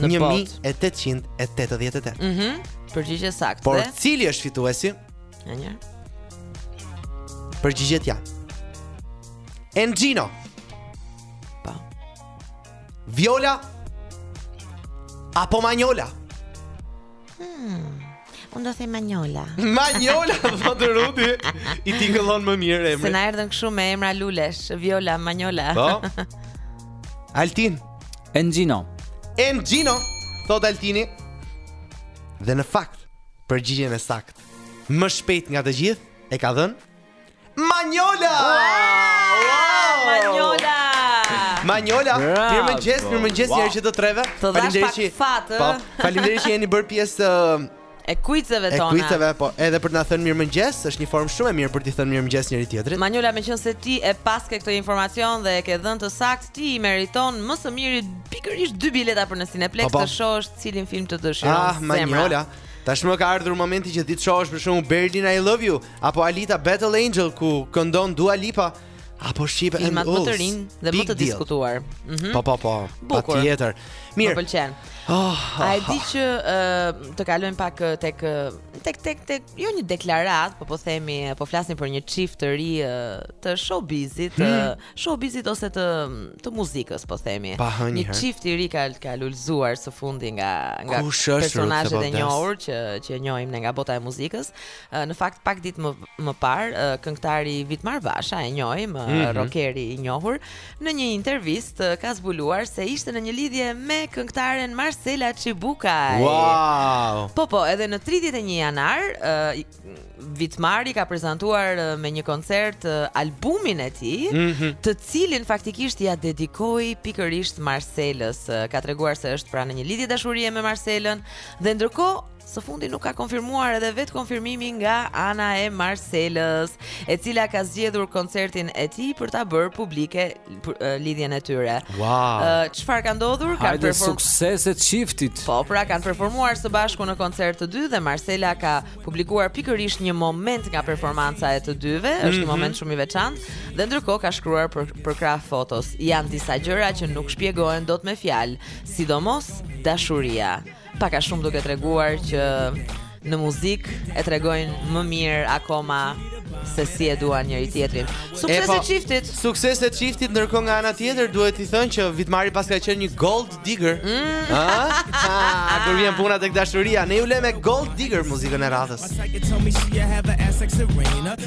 në botë. 1888. Mhm. Mm Përgjigje e saktë. Por cili është fituesi? Një një. Përgjigjet janë. Enxhino. Pa. Po. Viola. Apo Manjola. Hmm. Unë do thoja Manjola. Manjola, thotë Rudi, i tingëllon më mirë emri. Se na erdhën kështu me emra lulesh, Viola, Manjola. Po. Altin. Enxhino. Enxhino, thotë Altini. Dhe në fakt, Përgjigjen e saktë më shpejt nga të gjithë e ka dhënë Manjola! Wow! Manjola! Manjola, mirëmëngjes, mirëmëngjes, njëherë që të treve Të dhashë pak fat po, Faleminderit që jeni bërë pjesë E kuizeve tona. E kuizeve, po, edhe për të na thënë mirëmëngjes, është një formë shumë e mirë për të thënë mirëmëngjes njëri tjetrit. Manjola, meqenëse ti e paske këtë informacion dhe e ke dhënë të saktë, Ti i meriton më së miri pikërisht dy bileta për në Cineplex të shohësh cilin film të dëshiron. Ah, Manjola. Tashmë ka ardhur momenti që ti të shohësh për shembull Berlin I Love You apo Alita Battle Angel ku këndon Dua Lipa apo Shqipe and Ulls. Filmat më të rinj dhe më të diskutuar. Mm -hmm. Po po po. Patjetër. Mirë. Më pëlqen. Oh, oh, oh. A e di që uh, të kalojmë pak tek tek tek tek jo një deklaratë, po po themi, po flasim për një çift të ri uh, të showbizit, hmm. uh, showbizit ose të të muzikës, po themi. Po. Një çift i ri ka ka lulëzuar së fundi nga nga personazhet e njohur që që e njohim ne nga bota e muzikës. Në fakt pak ditë më më parë këngëtari Vitmar Basha e njohim mm -hmm. rockeri i njohur në një intervistë ka zbuluar se ishte në një lidhje me këngëtaren Marsela Çibukaj. Wow. Po po, edhe në 31 janar Vitmari ka prezantuar me një koncert albumin e tij, mm -hmm. të cilin faktikisht ia dedikoi pikërisht Marselës. Ka treguar se është pra në një lidhje dashurie me Marselën dhe ndërkohë Së fundi nuk ka konfirmuar edhe vetë konfirmimi nga ana e Marselës, e cila ka zgjedhur koncertin e tij për ta bërë publike lidhjen e tyre. Wow. Çfarë uh, ka ndodhur? Ka performuar suksese çiftit. Po, pra kanë performuar së bashku në koncert të dy dhe Marsela ka publikuar pikërisht një moment nga performanca e të dyve, është mm -hmm. një mhm. moment shumë i veçantë dhe ndërkohë ka shkruar për përkrah fotos. Janë disa gjëra që nuk shpjegohen dot me fjalë, sidomos dashuria. Pak a shumë duke treguar që në muzikë e tregojnë më mirë akoma se si e duan njëri tjetrin. Suksese, po, çiftit. Suksese çiftit ndërkohë nga ana tjetër duhet thënë që Vitmari paska qenë një gold digger. Mm. Ah, ah, kur vjen puna tek dashuria, ne ju lëmë me gold digger muzikën e radhës.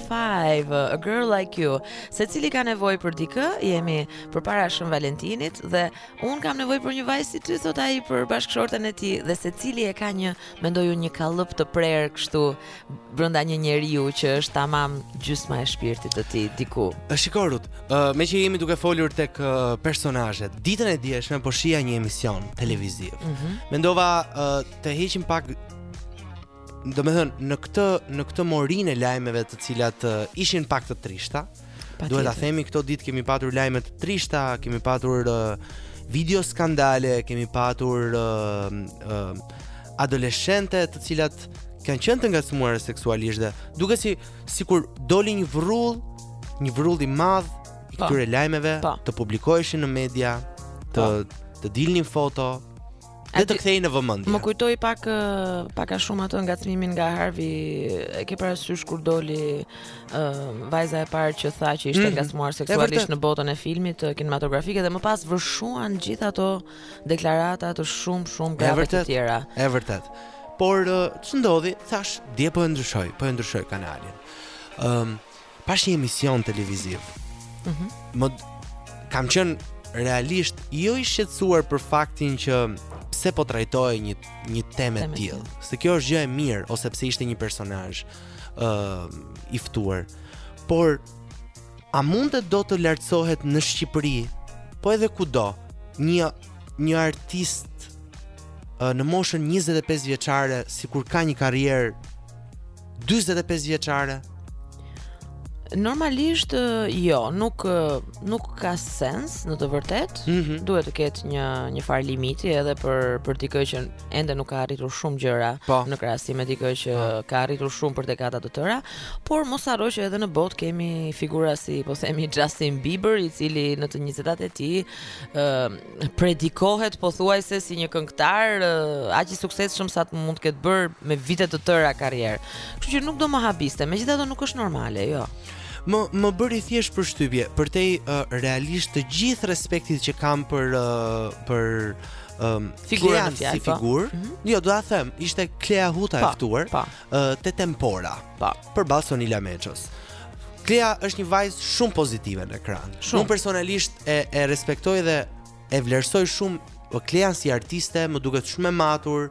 Five, a girl like you Secili ka nevojë për dikë Jemi përpara Shën Valentinit Dhe unë kam nevojë për një vajzë si ty Thotë ai për bashkëshorten e tij Dhe secili e ka një Mendoj unë një kallëp të prerë kështu Brenda një njeriu që është tamam Gjysma e shpirtit të tij diku Shiko Rud, uh, meqë jemi duke folur tek uh, personazhet Ditën e djeshme po shihja një emision televiziv mm -hmm. Mendova uh, të heqim pak domethënë, në këtë, në këtë morinë e lajmeve të cilat uh, ishin pak të trishta, po duhet ta themi këto ditë kemi patur lajme të trishta, kemi patur uh, video skandale, kemi patur uh, uh, adoleshente të cilat kanë qenë të ngacmuara seksualisht dhe duket si sikur doli një vrull, një vrull i madh i këtyre lajmeve po. të publikoheshin në media, të po. të dilnin foto, Dhe të kthej në vëmendje. Më kujtoi pak pak a shumë atë ngacmimin nga Harvey, e ke parasysh kur doli ë vajza e parë që tha që ishte mhm. ngacmuar seksualisht në botën e filmit, kinematografike dhe më pas vërshuan gjithë ato deklarata të shumë shumë grave të tjera. E vërtet. Por ç'ndodhi? Thash, dje po e ndryshoj, po e ndryshoj kanalin. Ëm pash një emision televiziv. Mhm. Mm kam qenë realisht jo i shqetësuar për faktin që pse po trajtohej një një temë e tillë. Se kjo është gjë e mirë ose pse ishte një personazh ë uh, i ftuar. Por a mundet do të lartësohet në Shqipëri, po edhe kudo, një një artist në moshën 25 vjeçare sikur ka një karrierë 45 vjeçare? Normalisht jo, nuk nuk ka sens në të vërtetë. Mm -hmm. Duhet të ketë një një far limiti edhe për për dikë që ende nuk ka arritur shumë gjëra po. në krahasim me dikë që po. ka arritur shumë për dekada të tëra, por mos harro që edhe në botë kemi figura si po themi Justin Bieber, i cili në të 20-tat e tij ë predikohet pothuajse si një këngëtar aq i suksesshëm sa të mund të ketë bërë me vite të tëra karrierë. Kështu që nuk do më habiste, megjithatë nuk është normale, jo. Më më bëri thjesht përshtypje, përtej uh, realisht të gjithë respektit që kam për uh, për um, figurën në fjalë, si po. figurë. Mm -hmm. Jo, do ta them, ishte Klea Huta e po, ftuar. Po. te Tempora. Po. Përballë Sonila Meços. Klea është një vajzë shumë pozitive në ekran. Shumë. Unë personalisht e e respektoj dhe e vlerësoj shumë Po Klean si artiste më duket shumë e matur,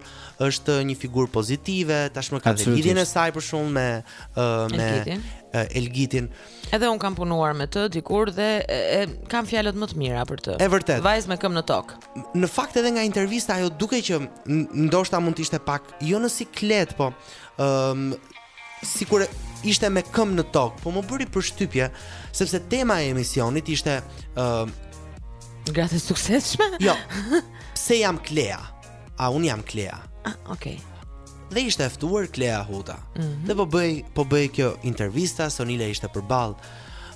është një figurë pozitive, tashmë ka dhe lidhjen e saj për shembull me uh, me Elgitin. Uh, Elgitin. Edhe un kam punuar me të dikur dhe e, e, kam fjalët më të mira për të. E vërtet. Vajzë me këmbë në tokë. në fakt edhe nga intervista ajo dukej që ndoshta mund të ishte pak jo në siklet, po ëm um, sikur ishte me këmbë në tokë, po më bëri përshtypje sepse tema e emisionit ishte ëm uh, Gratë suksesshme? Jo. Pse jam Klea? A un jam Klea? Ah, okay. Dhe ishte e ftuar Klea Huta. Mm -hmm. Dhe po bëj po bëhej kjo intervista, Sonila ishte përballë.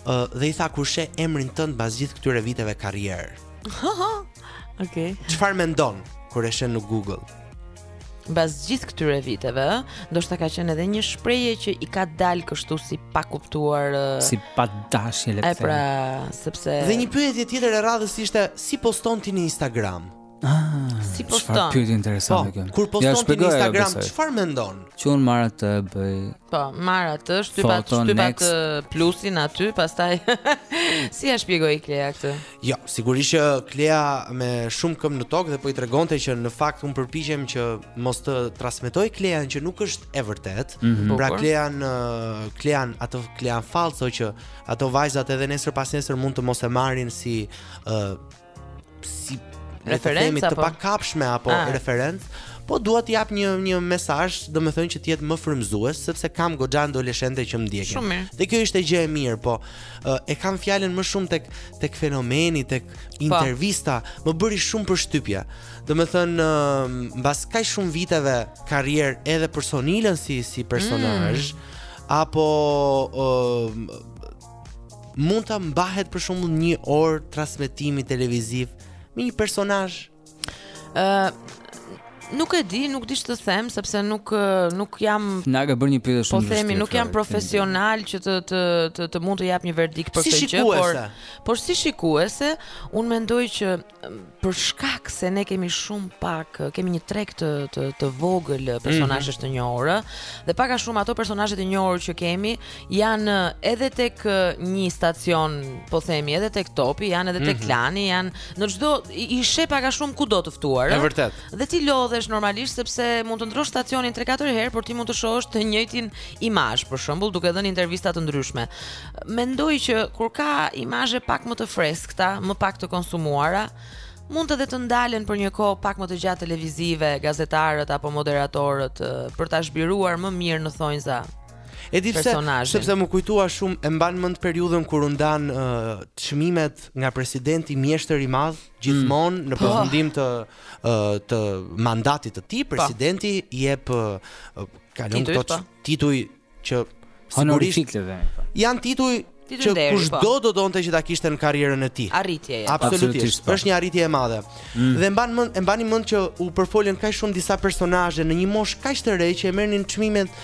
Ë uh, dhe i tha kur sheh emrin tënd mbas gjithë këtyre viteve karrierë. Okej. Çfarë mendon kur e sheh në Google? Mbas gjithë këtyre viteve, ndoshta ka qenë edhe një shprehje që i ka dal kështu si pa kuptuar. Si pa dashje le të them. Pra, sepse Dhe një pyetje tjetër e radhës ishte si poston ti në Instagram? Ah, si poston? Çfarë pyetje interesante po, kjo. Kur poston ti në Instagram, çfarë mendon? Që un marr atë bëj. Po, marr atë, shtyp a shtyp atë plusin aty, pastaj si ia shpjegoi Klea këtë? Jo, sigurisht që Klea me shumë këmbë në tokë dhe po i tregonte që në fakt un përpiqem që mos të transmetoj Klean që nuk është e vërtetë. Mm -hmm. Pra Klean Klean atë Klean falso që ato vajzat edhe nesër pas nesër mund të mos e marrin si uh, si referencë të po. pakapshme apo ah. referencë po dua të jap një një mesazh, domethënë që të jetë më frymëzues sepse kam goxha adoleshente që më ndjekin. Dhe kjo ishte gjë e mirë, po uh, e kam fjalën më shumë tek tek fenomeni, tek po. intervista, më bëri shumë përshtypje. Domethënë, uh, mbas kaq shumë viteve karrierë edhe për Sonilën si si personazh mm. apo uh, mund të mbahet për shembull një orë transmetimi televiziv me një personazh Ëh, Nuk e di, nuk di ç'të them sepse nuk nuk jam Na ka bërë një pyetje shumë të Po themi, nuk jam profesional që të të të, të mund të jap një verdikt për këtë gjë, por por si shikuese, unë mendoj që për shkak se ne kemi shumë pak, kemi një treg të të të vogël mhm. personazhesh të njohur, dhe pak a shumë ato personazhe të njohur që kemi janë edhe tek një stacion, po themi, edhe tek topi, janë edhe tek mm -hmm. klani, janë në çdo i sheh pak a shumë kudo të ftuar. Është vërtet. Dhe ti lodhesh normalisht sepse mund të ndrosh stacionin 3-4 herë, por ti mund të shohësh të njëjtin imazh, për shembull, duke dhënë intervista të ndryshme. Mendoj që kur ka imazhe pak më të freskëta, më pak të konsumuara, mund edhe të ndalen për një kohë pak më të gjatë televizive, gazetarët apo moderatorët për ta zhbiruar më mirë në thonjza E di pse, sepse më kujtua shumë e mban mend periudhën kur u ndan çmimet uh, nga presidenti mjeshtër i madh gjithmonë mm. në po. përfundim të uh, të mandatit të tij, po. presidenti jep uh, kalon këto po. tituj që sigurisht janë tituj që kushdo po. do donte që ta kishte në karrierën e tij. Arritje e. Absolutisht. Po. Është një arritje e madhe. Mm. Dhe mban mend, e mbani mend që u përfolën kaq shumë disa personazhe në një moshë kaq të re që e merrnin çmimet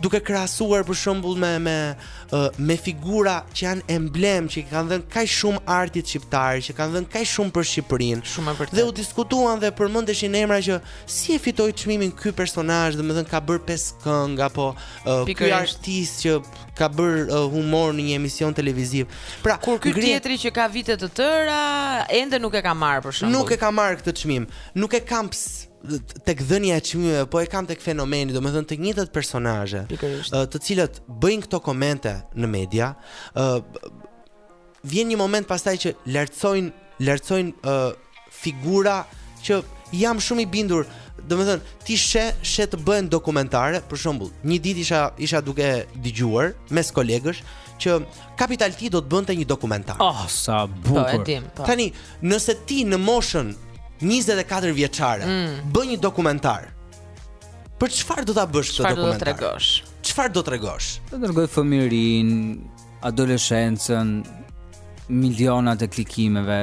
duke krahasuar për shembull me me me figura që janë emblemë që i kanë dhënë kaq shumë artit shqiptar, që kanë dhënë kaq shumë për Shqipërinë. Shumë e vërtetë. Dhe u diskutuan dhe përmendeshin emra që si e fitoi çmimin ky personazh, domethënë ka bërë pesë këngë apo ky artist që ka bër uh, humor në një emision televiziv. Pra, kur ky ngri... tjetri që ka vite të tëra ende nuk e ka marrë për shembull. Nuk e ka marrë këtë çmim. Nuk e kam tek dhënia e çmimeve, po e kam tek fenomeni, domethënë të njëjtat personazhe, uh, të cilët bëjnë këto komente në media, uh, vjen një moment pastaj që larcojnë larcojnë uh, figura që jam shumë i bindur domethënë ti sheh sheh të bëhen dokumentare për shembull një ditë isha isha duke dëgjuar mes kolegësh që Capital T do të bënte një dokumentar. Ah, oh, sa po, bukur. Po. Tani, nëse ti në moshën 24 vjeçare mm. bën një dokumentar, për çfarë do ta bësh këtë dokumentar? Çfarë do të tregosh? Çfarë do të tregosh? Do të tregoj fëmijërinë, adoleshencën, milionat e klikimeve.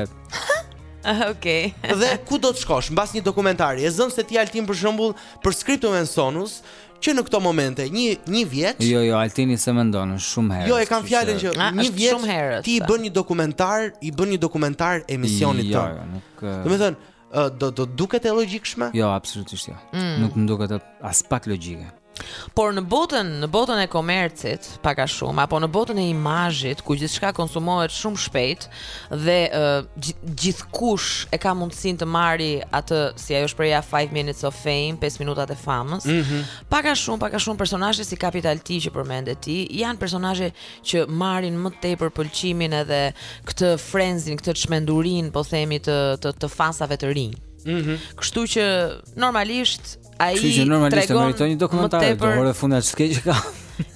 Okej. Okay. dhe ku do të shkosh mbas një dokumentari? E zëmë se ti Altin për shembull për Scriptum and Sonus që në këto momente, një një vjet. Jo, jo, Altini s'e mendon shumë herë. Jo, e kam fjalën që ah, një vjet ti i bën një dokumentar, i bën një dokumentar emisionit jo, tonë. Jo, nuk. Domethënë, Ë do të duket e logjikshme? Jo, absolutisht jo. Mm. Nuk më duket as pak logjike. Por në botën, në botën e komercit, pak a shumë, apo në botën e imazhit, ku gjithçka konsumohet shumë shpejt dhe uh, gjithkush e ka mundësinë të marrë atë si ajo shprehja 5 minutes of fame, 5 minutat e famës. Mm -hmm. Pak a shumë, pak a shumë personazhe si Capital T që përmende ti, janë personazhe që marrin më tepër pëlqimin edhe këtë frenzinë, këtë çmendurinë, po themi të të të fansave të rinj. Mhm. Mm Kështu që normalisht ai tregon. Kështu që normalisht tregon, meriton një dokumentar, tepër... por funda ç'ke që ka.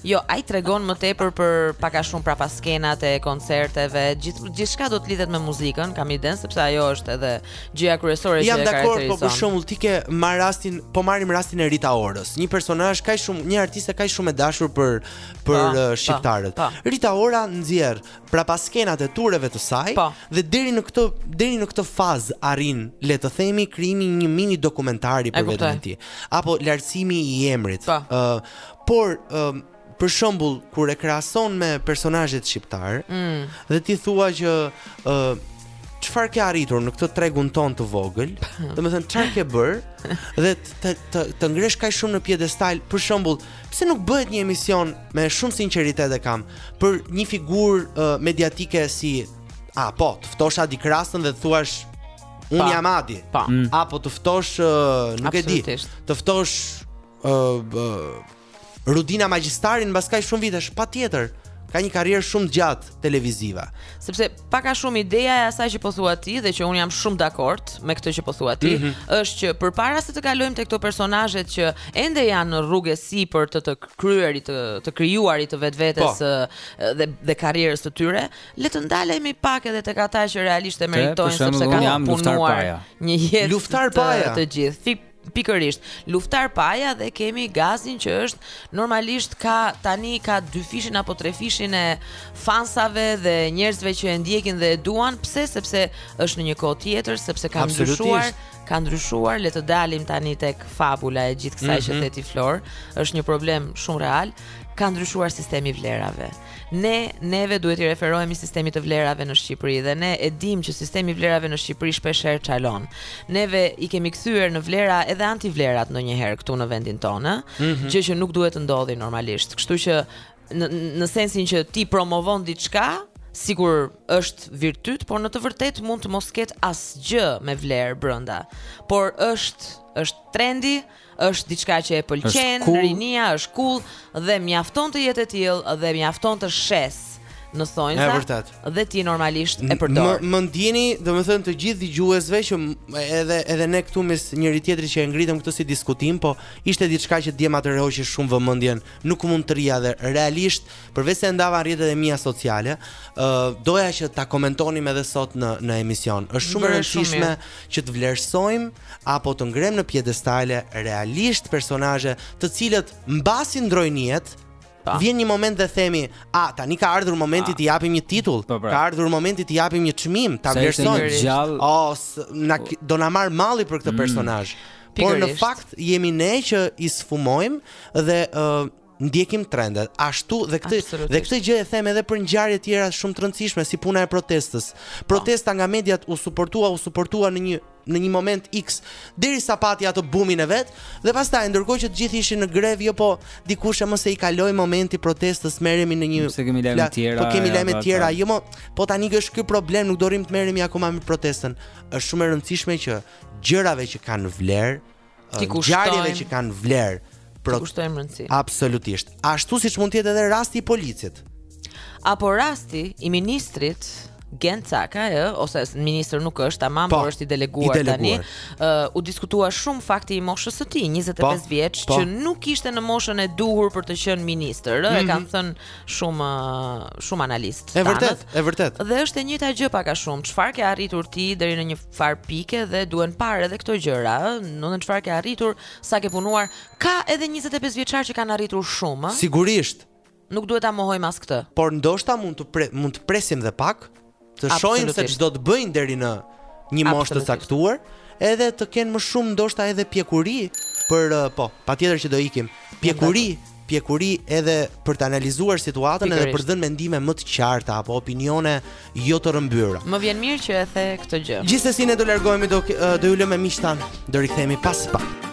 Jo, ai tregon më tepër për pak a shumë prapaskenat e koncerteve, gjithë gjithçka do të lidhet me muzikën, kam idenë sepse ajo është edhe gjëja kryesore që e karakterizon. Jam dakord, po për shembull ti ke marrë rastin, po marrim rastin e Rita Orës, një personazh kaq shumë, një artiste kaq shumë e dashur për për po, uh, shqiptarët. Po, po. Rita Ora nxjerr prapaskenat e tureve të saj po. dhe deri në këtë deri në këtë fazë arrin le të themi krijimi i një mini dokumentari për veten e tij apo lartësimi i emrit. Ë uh, por uh, për shembull kur e krahason me personazhet shqiptarë mm. dhe ti thua që uh, çfarë ke arritur në këtë tregun tonë të vogël, domethënë çfarë ke bërë dhe të të, të ngresh kaq shumë në piedestal, për shembull, pse nuk bëhet një emision me shumë sinqeritet e kam për një figurë uh, mediatike si apo të ftosh Adi Krastën dhe të thuash unë jam Adi. Po. Mm. Apo të ftosh uh, nuk e di. Të ftosh uh, uh, Rudina Magjistarin mbas kaq shumë vitesh, patjetër, ka një karrierë shumë të gjatë televizive. Sepse pak a shumë ideja e asaj që po thua ti dhe që unë jam shumë dakord me këtë që po thua ti, mm -hmm. është që përpara se të kalojmë te këto personazhet që ende janë në rrugë sipër të të kryerit të të krijuarit të vetvetes po. dhe dhe karrierës së tyre, le të ndalemi pak edhe tek ata që realisht e meritojnë sepse kanë punuar një jetë të tërë, pra ja, të gjithë. Pikërisht, Luftar Paja dhe kemi Gazin që është normalisht ka tani ka dyfishin apo trefishin e fansave dhe njerëzve që e ndjekin dhe e duan, pse sepse është në një kohë tjetër, sepse ka ndryshuar, ka ndryshuar, le të dalim tani tek fabula e gjithë kësaj mm -hmm. që mhm. the ti Flor, është një problem shumë real, ka ndryshuar sistemi i vlerave. Ne neve duhet t'i referohemi sistemit të vlerave në Shqipëri dhe ne e dimë që sistemi i vlerave në Shqipëri shpesh herë çalon. Neve i kemi kthyer në vlera edhe antivlerat ndonjëherë këtu në vendin tonë, mm -hmm. gjë që nuk duhet të ndodhë normalisht. Kështu që në në sensin që ti promovon diçka, sikur është virtyt, por në të vërtetë mund të mos ketë asgjë me vlerë brenda. Por është është trendi është diçka që e pëlqen, cool. rinia është cool dhe mjafton të jetë e tillë dhe mjafton të shes në thonjza. Është vërtet. Dhe ti normalisht e përdor. Më ndjeni, domethënë të gjithë dëgjuesve që edhe edhe ne këtu mes njëri tjetrit që e ngritëm këtë si diskutim, po ishte diçka që dje ma tërhoqi shumë vëmendjen, nuk mund të rrija dhe realisht përveçse e ndava në rrjetet e mia sociale, ë uh, doja që ta komentonim edhe sot në në emision. Është shumë e rëndësishme që të vlerësojmë apo të ngremë në piedestale realisht personazhe të cilët mbasi ndërrojnë jetë, Pa. Vjen një moment dhe themi, a tani ka ardhur momenti t'i japim një titull, po, pra. ka ardhur momenti t'i japim një çmim, ta vlerësojmë. Gjall... Oh, na do na marrë malli për këtë mm. personazh. Por në fakt jemi ne që i sfumojmë dhe uh, ndjekim trendet ashtu dhe këtë dhe këtë gjë e them edhe për ngjarje të tjera shumë të rëndësishme si puna e protestës. Po. Protesta nga mediat u suportua, u suportua në një në një moment X derisa pati atë bumin e vet dhe pastaj ndërkohë që të gjithë ishin në grevë, jo po dikush e mos e i kaloi momenti protestës, merremi me një se kemi lajme të tjera. Po kemi lajme të tjera, jo mo, po tani që është ky problem, nuk do rrim të merremi akoma me protestën. Është shumë e rëndësishme që gjërave që kanë vlerë ngjarjeve që kanë vlerë po t'u kushtojmë rëndësi. Absolutisht. Ashtu siç mund të jetë edhe rasti i policit. Apo rasti i ministrit Gent Cakaj, e, ose ministër nuk është, tamam, po, por është i deleguar, i deleguar. tani. Uh, u diskutua shumë fakti i moshës së tij, 25 po, vjeç, po. që nuk ishte në moshën e duhur për të qenë ministër, mm -hmm. e mhm. kanë thënë shumë shumë analistë. E vërtet, e vërtet. Dhe është e njëjta gjë pak a shumë. Çfarë ke arritur ti deri në një farë pike dhe duhen parë edhe këto gjëra ë, në në çfarë ke arritur, sa ke punuar, ka edhe njëzet e pesë vjeçar që kanë arritur shumë ë. Sigurisht. Nuk duhet ta mohojmë as këtë. Por ndoshta mund të pre, mund të presim dhe pak, të shohim se ç'do të bëjnë deri në një moshë të caktuar, edhe të kenë më shumë ndoshta edhe pjekuri për po, patjetër që do ikim. Pjekuri pjekuri edhe për të analizuar situatën edhe për të dhënë mendime më të qarta apo opinione jo të rrëmbyra. Më vjen mirë që e the këtë gjë. Gjithsesi ne do largohemi do do ju lëmë miqtë tanë, do rikthehemi pas pak.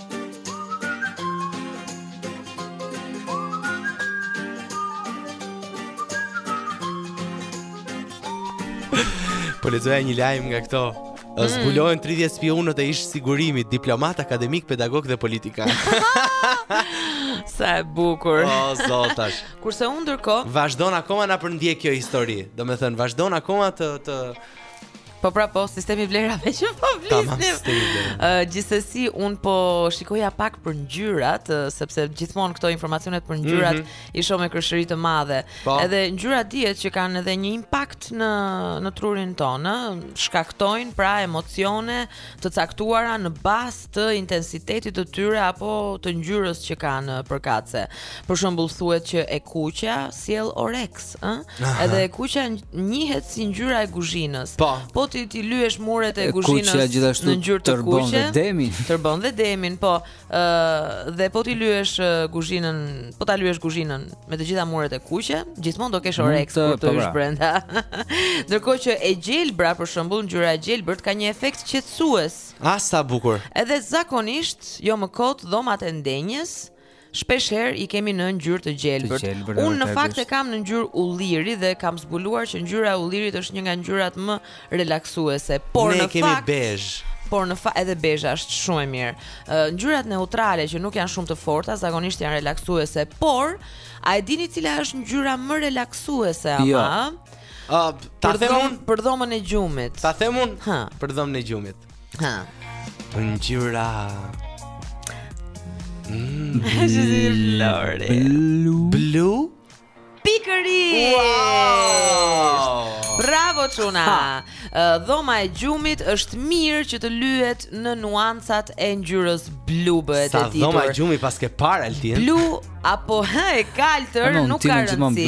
Po lexoja një lajm nga këto. Mm. Zbulohen 30 spiunët e ish sigurimit, diplomatë, akademikë, pedagogë dhe politikanë. Sa e bukur. O Zot. Kurse unë ndërkohë vazhdon akoma na përndjek kjo histori. Domethënë vazhdon akoma të të Po pra po, sistemi vlerave që po flisnim. Ë gjithsesi unë po shikoja pak për ngjyrat, sepse gjithmonë këto informacionet për ngjyrat mm -hmm. i shoh me kërshëri të madhe. Po. Edhe ngjyrat dihet që kanë edhe një impakt në në trurin tonë, ë, shkaktojnë pra emocione të caktuara në bazë të intensitetit të tyre apo të ngjyrës që kanë përkatëse. Për shembull thuhet që e kuqja sjell oreks. ë? Edhe e kuqja njihet si ngjyra e kuzhinës. Po. Po ti t'i lyesh muret e kuzhinës në ngjyrë të kuqe. Tërbon dhe demin. Tërbon dhe demin, po. ë dhe po t'i lyesh kuzhinën, po ta lyesh kuzhinën me të gjitha muret e kuqe, gjithmonë do kesh oreks kur të hysh brenda. Ndërkohë që e gjelbra për shembull, ngjyra e gjelbër ka një efekt qetësues. Ah sa bukur. Edhe zakonisht, jo më kot, dhomat e ndenjes Shpesh herë i kemi në ngjyrë të gjelbër. Unë në fakt e kam në ngjyrë ulliri dhe kam zbuluar që ngjyra e ullirit është një nga ngjyrat më relaksuese, por në fakt Ne kemi bezh. Por në fakt edhe bezha është shumë e mirë. Ngjyrat neutrale që nuk janë shumë të forta zakonisht janë relaksuese, por a e dini cila është ngjyra më relaksuese ama? Jo. Ë, ta them unë për dhomën e gjumit. Ta them unë për dhomën e gjumit. Ha. Ngjyra. Mm. Lore. Blu. Blu. Pikërisht. Wow. Bravo çuna. Dhoma e gjumit është mirë që të lyhet në nuancat e ngjyrës blu bëhet e ditur. Sa dhoma gjumi paske parë Altin. Blu apo hë e kaltër nuk ka rëndësi.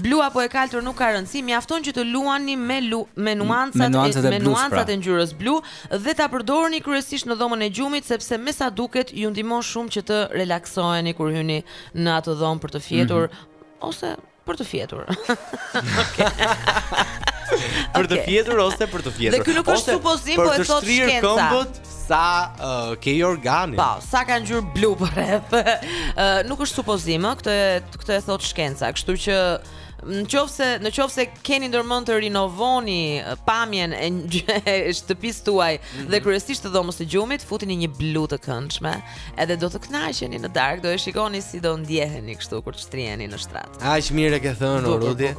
Blu apo e kaltër nuk ka rëndësi, mjafton që të luani me lu me nuancat me nuancat e, me blusë, nuancat pra. e ngjyrës blu dhe ta përdorni kryesisht në dhomën e gjumit sepse me sa duket ju ndihmon shumë që të relaksoheni kur hyni në atë dhomë për të fjetur mm -hmm. ose për të fjetur. për të fjetur ose për të fjetur. Dhe ky nuk është supozim, po e thotë shkenca. Për të shtrirë këmbët sa uh, ke jorganin. Po, sa kanë ngjyrë blu përreth. uh, nuk është supozim, këtë Këtë e thotë shkenca, kështu që në qoftë se në qoftë se keni ndërmend të rinovoni pamjen e, e shtëpisë tuaj mm -hmm. dhe kryesisht të dhomës së gjumit, futini një blu të këndshme, edhe do të kënaqeni në darkë, do e shikoni si do ndjeheni kështu kur të shtriheni në shtrat. Sa mirë e ke thënë Rudi.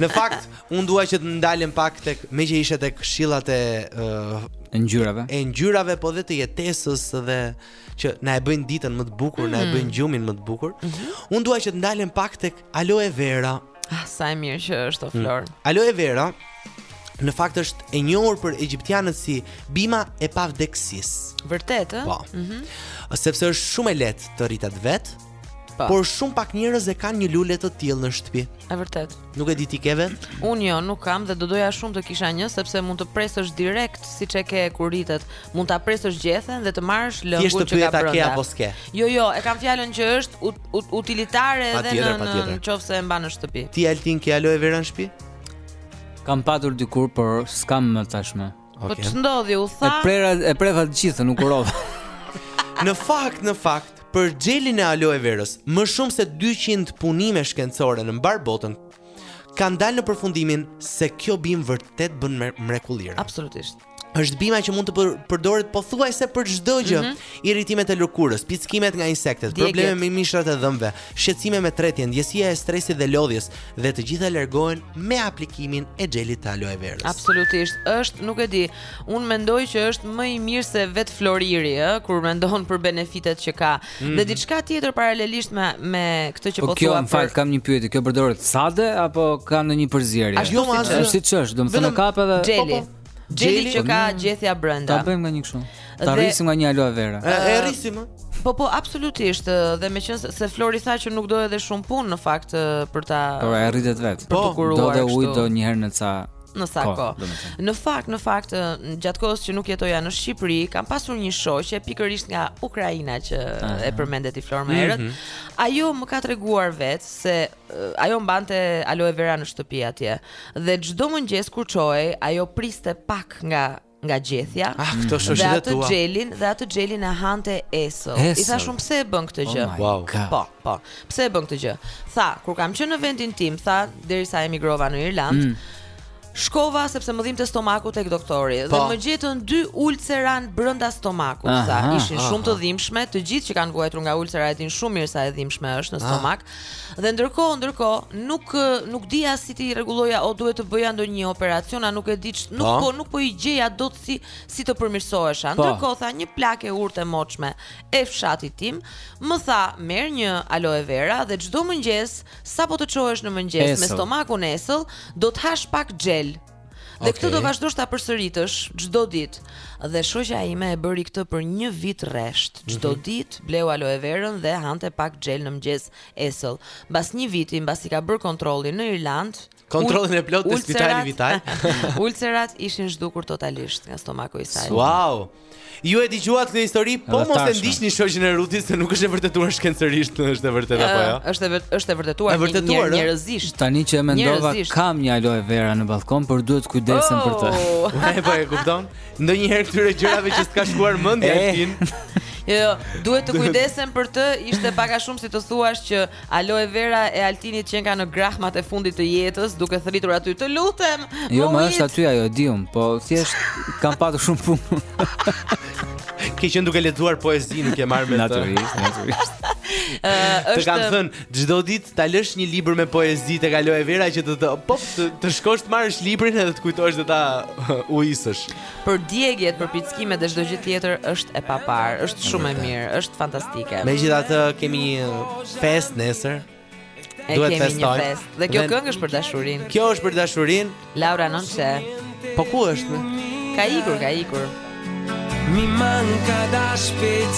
Në fakt, unë dua që të ndalem pak tek meqë ishe tek këshillat e uh, e ngjyrave. E ngjyrave po dhe të jetesës dhe që na e bëjnë ditën më të bukur, mm. na e mm. bëjnë gjumin më të bukur. Mm -hmm. Unë dua që të ndalem pak tek aloe vera. Ah, sa e mirë që është o mm. Flor. Mm. Aloe vera në fakt është e njohur për egjiptianët si bima e pavdekësisë. Vërtet, ë? Po. Mm -hmm. Sepse është shumë e lehtë të rritet vetë. Po. Por shumë pak njerëz e kanë një lule të tillë në shtëpi. E vërtetë. Nuk e di ti ke vetë? Unë jo, nuk kam dhe do doja shumë të kisha një sepse mund të presësh direkt siç e ke kur rritet. Mund ta presësh gjethen dhe të marrësh lëngun që ka brenda. Ti ke apo s'ke? Jo, jo, e kam fjalën që është ut, ut, utilitare pa edhe tjetër, në, në nëse e mban në shtëpi. Ti Altin ke aloe vera në shtëpi? Kam patur dikur, por s'kam më tashmë. Po okay. ç'ndodhi u tha? E preva e preva të gjithë, nuk urova. në fakt, në fakt, për xhelin e aloe verës, më shumë se 200 punime shkencore në mbarë botën kanë dalë në përfundimin se kjo bimë vërtet bën mrekullira. Absolutisht. Është bima që mund të për, përdoret pothuajse për çdo gjë. Mm -hmm. Irritimet e lëkurës, pickimet nga insektet, Djegiet. probleme me mishrat e dhëmbëve, shqetësime me tretjen, ndjesia e stresit dhe lodhjes, dhe të gjitha largohen me aplikimin e xhelit të aloe verës. Absolutisht, është, nuk e di. Unë mendoj që është më i mirë se vetë floriri, ë, kur mendon për benefitet që ka. Mm -hmm. Dhe diçka tjetër paralelisht me me këtë që po, po thua. Po kjo në fakt kam një pyetje, kjo përdoret sade apo ka ndonjë përzierje? Ashtu jo, siç është, domethënë ka edhe xheli. Po, po. Xheli që ka gjethja brenda. Ta bëjmë nga një kështu. Ta rrisim nga një aloe vera. E rrisim. Po po absolutisht dhe meqenëse Flori tha që nuk do edhe shumë punë në fakt për ta Po e rritet vetë. Po do të ujë do një herë në ca në sa kohë. Në fakt, në fakt gjatë kohës që nuk jetoja në Shqipëri, kam pasur një shoqe pikërisht nga Ukraina që e përmende ti Flor më herët. Mhm. Ajo më ka treguar vetë se Ajo mbante aloe vera në shtëpi atje dhe çdo mëngjes kur çohej, ajo priste pak nga nga gjethja. Ah, këto mm. shoqet e tua. Dhe atë xhelin, dhe atë xhelin e hante esëll. I thashë unë pse e bën këtë oh gjë? Oh wow. Po, po. Pse e bën këtë gjë? Tha, kur kam qenë në vendin tim, tha, derisa emigrova në Irlandë, mm. Shkova sepse më dhimbte stomaku tek doktori dhe po. më gjetën dy ulcera brenda stomakut, sa ishin aha. shumë të dhimbshme, të gjithë që kanë vuajtur nga ulcera e dinë shumë mirë sa e dhimbshme është në ah. stomak. Aha. Dhe ndërkohë, ndërkohë, nuk nuk dija si t'i rregulloja o duhet të bëja ndonjë operacion, a nuk e di, nuk po. po nuk po i gjeja dot si si të përmirësohesha. Po. Ndërkohë tha një plakë e urtë e moçme e fshatit tim, më tha merr një aloe vera dhe çdo mëngjes Sapo të çohesh në mëngjes Esëll. me stomakun esëll, do të hash pak xhel. Dhe okay. këtë do vazhdosh ta përsëritësh çdo ditë. Dhe shoqja ime e bëri këtë për një vit rresht. Mhm. Çdo mm -hmm. ditë bleu aloe verën dhe hante pak xhel në mëngjes esëll. Mbas një viti, mbasi ka bërë kontrollin në Irlandë, Kontrollin e plotë të spitalit, vital. Ulcerat ishin zhdukur totalisht nga stomaku i saj. Wow. Ju e dëgjuat këtë histori, po mos e ndiqni shoqën e Rutit se nuk është e vërtetuar shkencërisht, është e vërtetë apo jo? Është e vërtetë, është e vërtetuar. Është vërtetuar njerëzisht. Tani që e mendova, kam një aloe vera në ballkon, por duhet të kujdesem për të. Oh. E po e kupton? Ndonjëherë këtyre gjërave s'të ka shkuar mendja Altin. Jo, jo, duhet të kujdesem për të, ishte pak a shumë si të thuash që Aloe vera e Altinit qenka në grahmat e fundit të jetës, duke thirrur aty. Të lutem. Jo, më është aty ajo, di unë, po thjesht kam patur shumë punë. Ke qenë duke lexuar poezi, nuk e marr me mend. Natyrisht, natyrisht. është Të kam thënë, çdo ditë ta lësh një libër me poezi tek Aloe vera që të të po të, të shkosh të marrësh librin edhe të kujtosh dhe ta ujisësh. Për djegjet, për pickimet dhe çdo gjë tjetër është e paparë, është shumë e mirë, është fantastike. Megjithatë kemi një festë nesër. E di, kemi një festë. Dhe kjo këngë është për dashurinë. Kjo është për dashurinë. Laura Nonce. Po ku është? Ka ikur, ka ikur. Mi manca da spezzare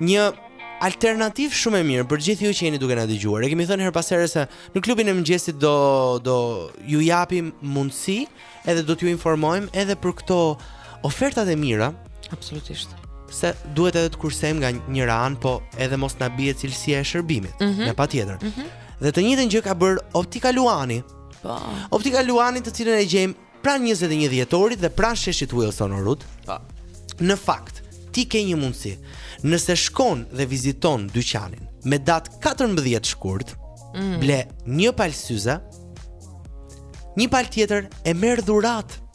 një alternativë shumë e mirë për gjithë ju që jeni duke na dëgjuar. E kemi thënë herë pas here se në klubin e mëngjesit do do ju japim mundësi edhe do t'ju informojmë edhe për këto ofertat e mira. Absolutisht. Se duhet edhe të kursejmë nga njëra anë, po edhe mos na bie cilësia e shërbimit, mm -hmm. patjetër. Mm -hmm. Dhe të njëjtën gjë ka bërë Optika Luani. Po. Optika Luani të cilën e gjejmë Pranë njëzet e një dhjetorit dhe pranë sheshit Wilson o Rut. Po. Në fakt, ti ke një mundësi. Nëse shkon dhe viziton dyqanin me datë 14 shkurt, mm. ble një palë syze, një palë tjetër e merr dhuratë.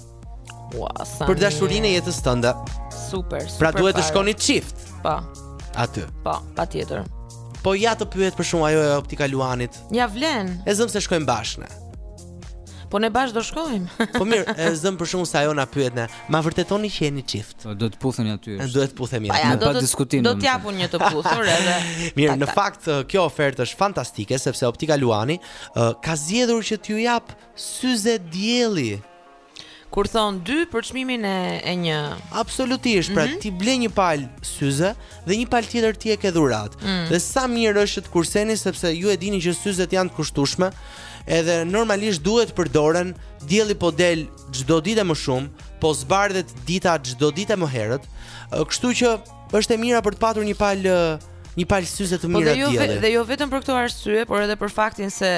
Ua, sa. Për dashurinë e jetës tënde. Super, pra super. Pra duhet të shkoni çift. Po. Aty. Po, patjetër. Po ja të pyet për shembull ajo e optika Luanit. Ia vlen. E zëmë se shkojmë bashkë. Po ne bashkë do shkojmë. Po mirë, e zëmë për shembull se ajo na pyet ne. Ma vërtetoni që jeni çift? Do të putheni aty. Ne duhet të puthemi aty. Ja, pa diskutim. Do të jap unë një të puthur edhe. Mirë, në fakt kjo ofertë është fantastike sepse Optika Luani uh, ka zgjedhur që t'ju japë syze dielli. Kur thonë dy për çmimin e e një. Absolutisht, pra ti ble një palë syze dhe një palë tjetër ti e ke dhuratë. Dhe sa mirë është që të kurseni sepse ju e dini që syzet janë të kushtueshme, edhe normalisht duhet përdoren, dielli po del çdo ditë e më shumë, po zbardhet dita çdo ditë e më herët. ë, Kështu që Është e mira për të patur një palë një palë syze të mira dielli. Po dhe jo dhe jo vetëm për këto arsye, por edhe për faktin se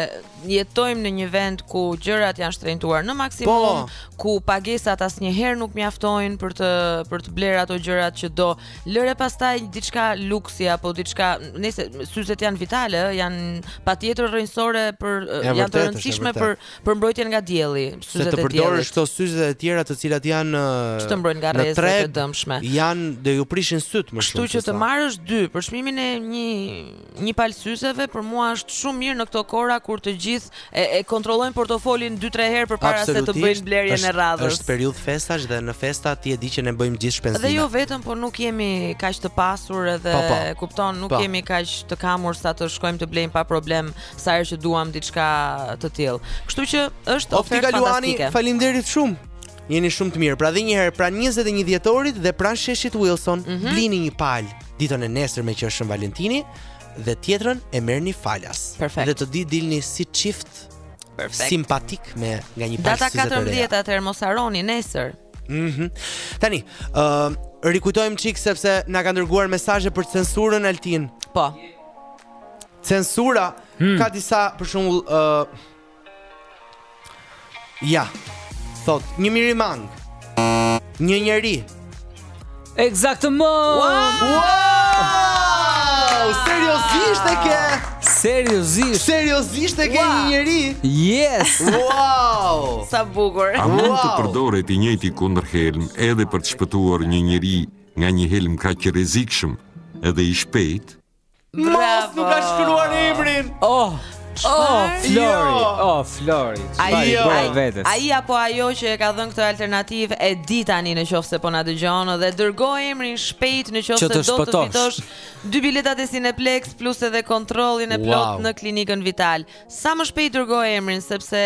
jetojmë në një vend ku gjërat janë shtrenjtuar në maksimum, po. ku pagesat asnjëherë nuk mjaftojnë për të për të blerë ato gjërat që do. Lëre pastaj diçka luksi apo diçka, nëse syzet janë vitale, janë patjetër rrënjësore për janë të rëndësishme për Për mbrojtjen nga dielli, syzet e diellit. Se të përdorësh këto syze e tjera të cilat janë që të mbrojnë nga rrezet e dëmshme. Janë do ju prishin syt më shumë. Kështu që të marrësh dy për çmimin e një një pal syzeve për mua është shumë mirë në këto kohëra kur të gjithë e, e kontrollojnë portofolin 2-3 herë përpara se të bëjnë blerjen e radhës. Është periudhë festash dhe në festa ti e di që ne bëjmë gjithë shpenzime. Dhe jo vetëm, por nuk jemi kaq të pasur edhe po, po. kupton, nuk po. jemi kaq të kamur sa të shkojmë të blejmë pa problem sa herë që duam diçka të tillë. Kështu që është ofertë fantastike. Faleminderit shumë. Jeni shumë të mirë. Pra dhe një herë pranë 21 dhjetorit dhe pranë sheshit Wilson, mm -hmm. blini një pal ditën e nesërme meqë është Shën Valentini dhe tjetrën e merrni falas. Perfekt. Dhe të di dilni si çift Perfekt. simpatik me nga një pal. Data 14 atëherë mos harroni nesër. Mhm. Mm Tani, ë uh, rikujtojmë çik sepse na kanë dërguar mesazhe për censurën Altin. Po. Censura hmm. ka disa për shembull ë uh, Ja. Thot, një merimangë. Një njeri. Eksaktëm. Wow! wow! Seriozisht e ke? Seriozisht. Seriozisht e ke wow. një njeri? Yes. Wow! Sa bukur. A mund wow. të përdoret i njëjti kundërhelm edhe për të shpëtuar një njeri nga një helm kaq i rrezikshëm edhe i shpejtë? Mos nuk ka shkruar emrin. Oh. Oh, Flori. Jo. Oh, Flori. Ai jo. vetes. Ai apo ajo që e ka dhënë këtë alternativë e di tani në qoftë se po na dëgjon dhe dërgo emrin shpejt në qoftë se do të fitosh dy biletat e Cineplex plus edhe kontrollin e plotë në klinikën Vital. Sa më shpejt dërgo emrin sepse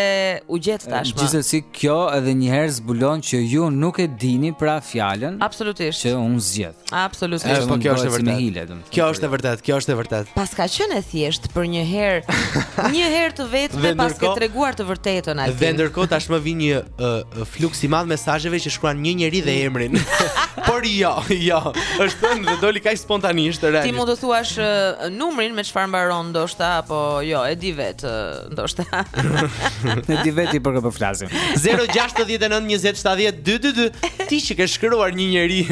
u gjet tashmë. Gjithsesi kjo edhe një herë zbulon që ju nuk e dini pra fjalën. Absolutisht. Që un zgjedh. Absolutisht. Po kjo është e vërtetë. Kjo është e vërtetë, kjo është e vërtetë. Paska qenë e thjeshtë për një herë, një herë të vetme paske treguar të vërtetën aty. Dhe ndërkohë tashmë vjen një uh, fluks i madh mesazheve që shkruan një njeri dhe emrin. Por jo, jo, është thënë dhe doli kaq spontanisht realisht. Ti mund të thuash uh, numrin me çfarë mbaron ndoshta apo jo, e di vetë uh, ndoshta. e di vetë për kë po flasim. 069 20 70 222 ti që ke shkruar një njeri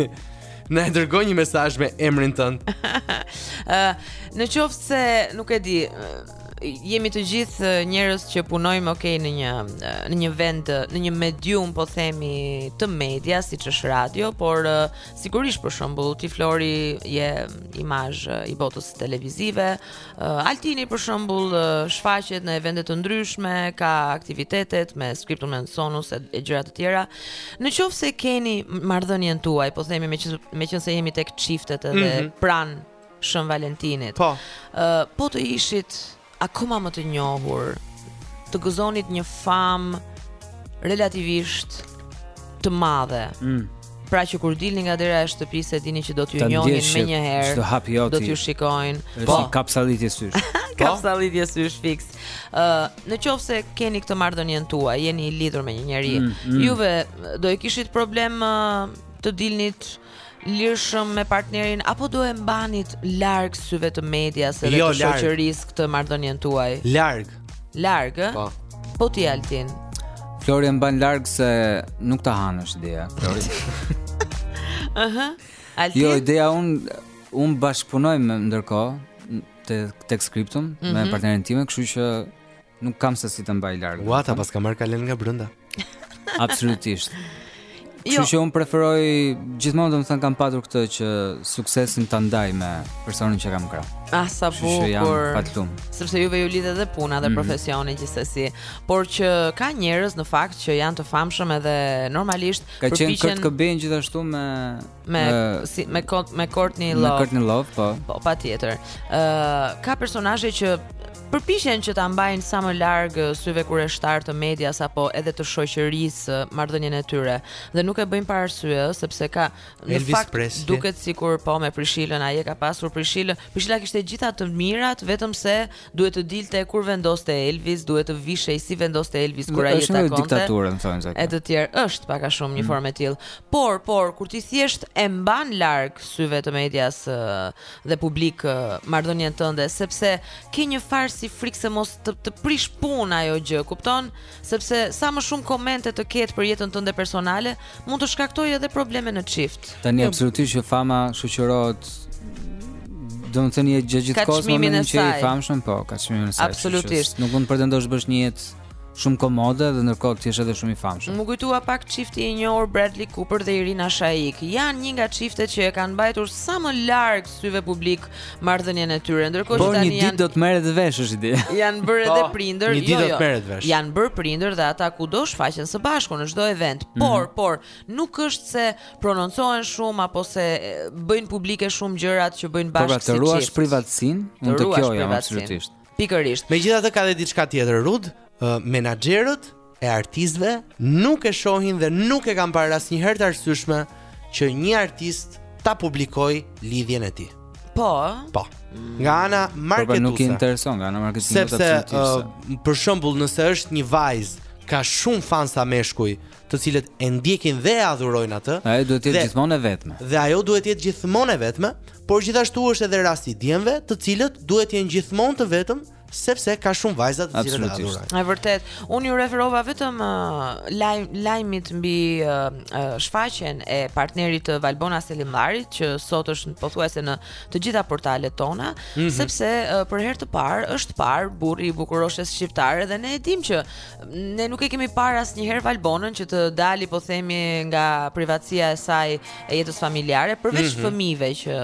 Na e dërgo një mesazh me emrin tënd. Ë, uh, në qoftë se nuk e di, uh, jemi të gjithë njerëz që punojmë ok në një në një vend në një medium po themi të media siç është radio, por sigurisht për shembull ti Flori je imazh i botës televizive, Altini për shembull shfaqet në evente të ndryshme, ka aktivitetet me Scriptum and Sonus e, e gjëra të tjera. Në qoftë se keni marrëdhënien tuaj, po themi me që, meqenëse jemi tek çiftet edhe mm -hmm. pranë Shën Valentinit. Po. Ë po të ishit akoma më të njohur, të gëzonit një famë relativisht të madhe. Mm. Pra që kur dilni nga dera e shtëpisë e dini që do t'ju njohin menjëherë. Do hapi joti. Do t'ju shikojnë. Po, kapsallitje sysh. Po. kapsallitje sysh fiks. Ë, uh, në qoftë se keni këtë marrëdhënien tuaj, jeni i lidhur me një njeri, mm, mm. juve do e kishit problem uh, të dilnit lirshëm me partnerin apo do e mbanit larg syve të medias edhe jo, të shoqërisë këtë marrëdhënien tuaj? Larg. Larg, ë? Po. Po ti Altin. Flori e mban larg se nuk ta ha neshdia, Flori. Aha. Altin. Jo, ideja un un bashkëpunojmë ndërkohë te tek Scriptum mm -hmm. me mhm. partnerin tim, kështu që Nuk kam se si ta mbaj larg. Ua, ta paska marrë kalanë nga brenda. Absolutisht. Kështu jo. që unë preferoj gjithmonë domethënë kam patur këtë që suksesin ta ndaj me personin që kam krah. Ah sa bukur. Që jam fatlum. Sepse juve ju lidh edhe puna dhe mm -hmm. profesioni gjithsesi. Por që ka njerëz në fakt që janë të famshëm edhe normalisht përpiqen Ka qenë Kurt Cobain gjithashtu me me uh, si me kot me Courtney Love. Me Courtney Love, po. Po, patjetër. Ë uh, ka personazhe që përpiqen që ta mbajnë sa më larg syve kureshtarë të medias apo edhe të shoqërisë marrëdhënien e tyre dhe nuk e bëjnë pa arsye sepse ka në Elvis fakt Presley. duket sikur po me Prishilën ai e ka pasur Prishilën Prishila kishte gjithë të mirat vetëm se Duhet të dilte kur vendoste Elvis, duhet të vishej si vendoste Elvis kur ai e takonte. Është diktaturë, i thonë zakonisht. E të tjera është pak a shumë një mm. formë e tillë. Por, por kur ti thjesht e mban larg syve të medias dhe publik marrëdhënien tënde, sepse ke një farë si frikë se mos të të prish punë ajo gjë, kupton? Sepse sa më shumë komente të ketë për jetën tënde personale, mund të shkaktojë edhe probleme në çift. Tani jo. absolutisht që fama shoqërohet domethënë jetë gjithë gjithë kohës meqë je i famshëm po ka çmimin e saj. Absolutisht. Nuk mund të pretendosh bësh një jetë shumë komode dhe ndërkohë të jesh edhe shumë i famshëm. M'u kujtua pak çifti i njohur Bradley Cooper dhe Irina Shayk. Janë një nga çiftet që e kanë mbajtur sa më larg syrit publik marrëdhënien e tyre. Ndërkohë që tani janë një ditë do të merret vesh është ide. Janë bërë edhe po, prindër, jo jo. Janë bërë prindër dhe ata kudo shfaqen së bashku në çdo event. Mhm. Por, por nuk është se prononcohen shumë apo se bëjnë publike shumë gjërat që bëjnë po, pra, bashkë si çift. Të ruash privatësinë, unë te kjo jam absolutisht. Pikërisht. Megjithatë ka dhe diçka tjetër, Rud, ë menaxherët e artistëve nuk e shohin dhe nuk e kanë parë asnjëherë të arsyeshme që një artist ta publikojë lidhjen e tij. Po. Po. Nga ana marketuese. Po, po nuk i intereson nga ana marketingu të Sepse për shembull, nëse është një vajzë ka shumë fansa meshkuj, të cilët e ndjekin dhe e adhurojnë atë. Ajo duhet të jetë gjithmonë e vetme. Dhe ajo duhet të jetë gjithmonë e vetme, Por gjithashtu është edhe rasti i djemve, të cilët duhet të jenë gjithmonë të vetëm, sepse ka shumë vajza të cilat e adhurojnë. Është e vërtetë. Unë iu referova vetëm uh, lajm, lajmit mbi uh, uh, shfaqjen e partnerit të Valbona Selimllarit që sot është pothuajse në të gjitha portalet tona, mm -hmm. sepse uh, për herë të parë është parë burri i bukuroshes shqiptare dhe ne e dimë që ne nuk e kemi parë asnjëherë Valbonën që të dalë po themi nga privatësia e saj e jetës familjare përveç mm -hmm. fëmijëve që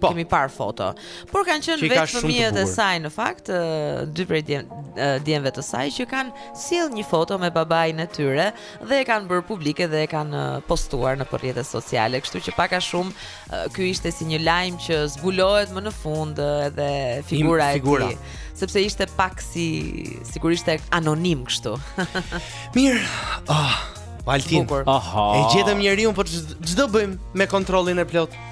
po. kemi parë foto. Por kanë qenë vetë fëmijët e saj në fakt, dy prej djemve të saj që kanë sjellë një foto me babain e tyre dhe e kanë bërë publike dhe e kanë postuar në rrjetet sociale, kështu që pak a shumë ky ishte si një lajm që zbulohet më në fund edhe figura e tij sepse ishte pak si sigurisht anonim kështu. Mirë. Oh. Altin. Aha. E gjetëm njeriun, por ç'do bëjmë me kontrollin e plotë?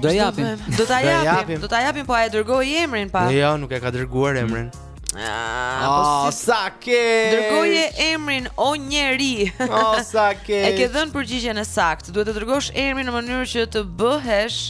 Do e japim. Do ta japim. Do ta japim, po a e dërgoi emrin pa. Jo, nuk e ka dërguar emrin. Ah, po ah, si... sa keq. Dërgoje emrin o njeri. Oh, sa keq. e ke dhënë përgjigjen e saktë. Duhet të dërgosh emrin në mënyrë që të bëhesh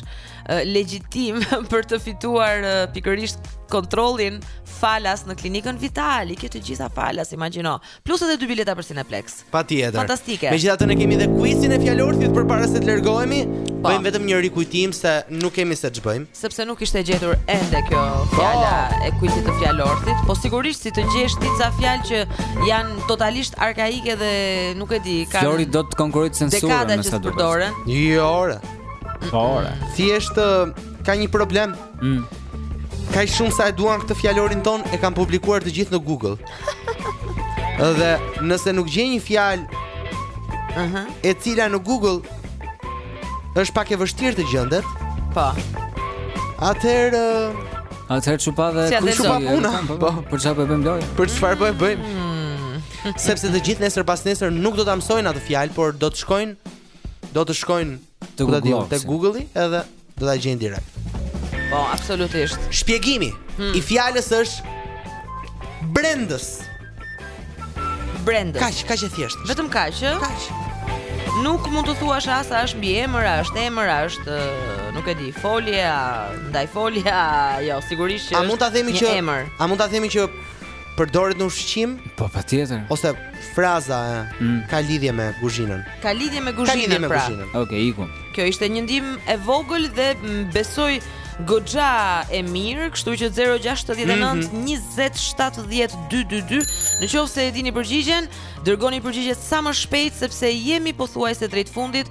legjitim për të fituar pikërisht kontrollin falas në klinikën Vitali, i ke të gjitha falas, imagjino. Plus edhe dy bileta për Cineplex. Patjetër. Fantastike. Megjithatë ne kemi edhe quizin e fjalorthit përpara se të largohemi. Po. Bëjmë vetëm një rikujtim se nuk kemi se ç'bëjmë. Sepse nuk ishte gjetur ende kjo po. fjala e quizit të fjalorthit, po sigurisht si të gjesh ti ca fjalë që janë totalisht arkaike dhe nuk e di, kanë Flori do të konkurrojë të censurën dekada që përdoren. Jo, Ora. Po, Ora. Thjesht ka një problem. Mm. Kaq shumë sa e duan këtë fjalorin ton e kanë publikuar të gjithë në Google. Dhe nëse nuk gjejnë një fjalë, ëh, uh -huh. e cila në Google është pak e vështirë të gjendet. Po. Atëherë Atëherë çupa dhe si kush çupa puna? Po, po, për çfarë po e bëjmë lojë? Për çfarë po e bëjmë? Hmm. Sepse të gjithë nesër pas nesër nuk do ta mësojnë atë fjalë, por do të shkojnë do të shkojnë Te Google. Te Google-i edhe do ta gjejnë direkt. Po, absolutisht. Shpjegimi hmm. i fjalës është brendës. Brendës. Kaq, kaq e thjeshtë. Vetëm kaq, ë? Kaq. Nuk mund të thuash as a është mbiemër, a është emër, a është, nuk e di, folje, a ndajfolje, a jo, sigurisht që. A mund ta themi që emër? A mund ta themi që përdoret në ushqim? Po patjetër. Ose fraza e mm. ka lidhje me kuzhinën. Ka lidhje me kuzhinën pra. Okej, okay, iku. Kjo ishte një ndihmë e vogël dhe besoj goxha e mirë, kështu që 069 20 70 222. Në qoftë se e dini përgjigjen, dërgoni përgjigjet sa më shpejt sepse jemi pothuajse drejt fundit.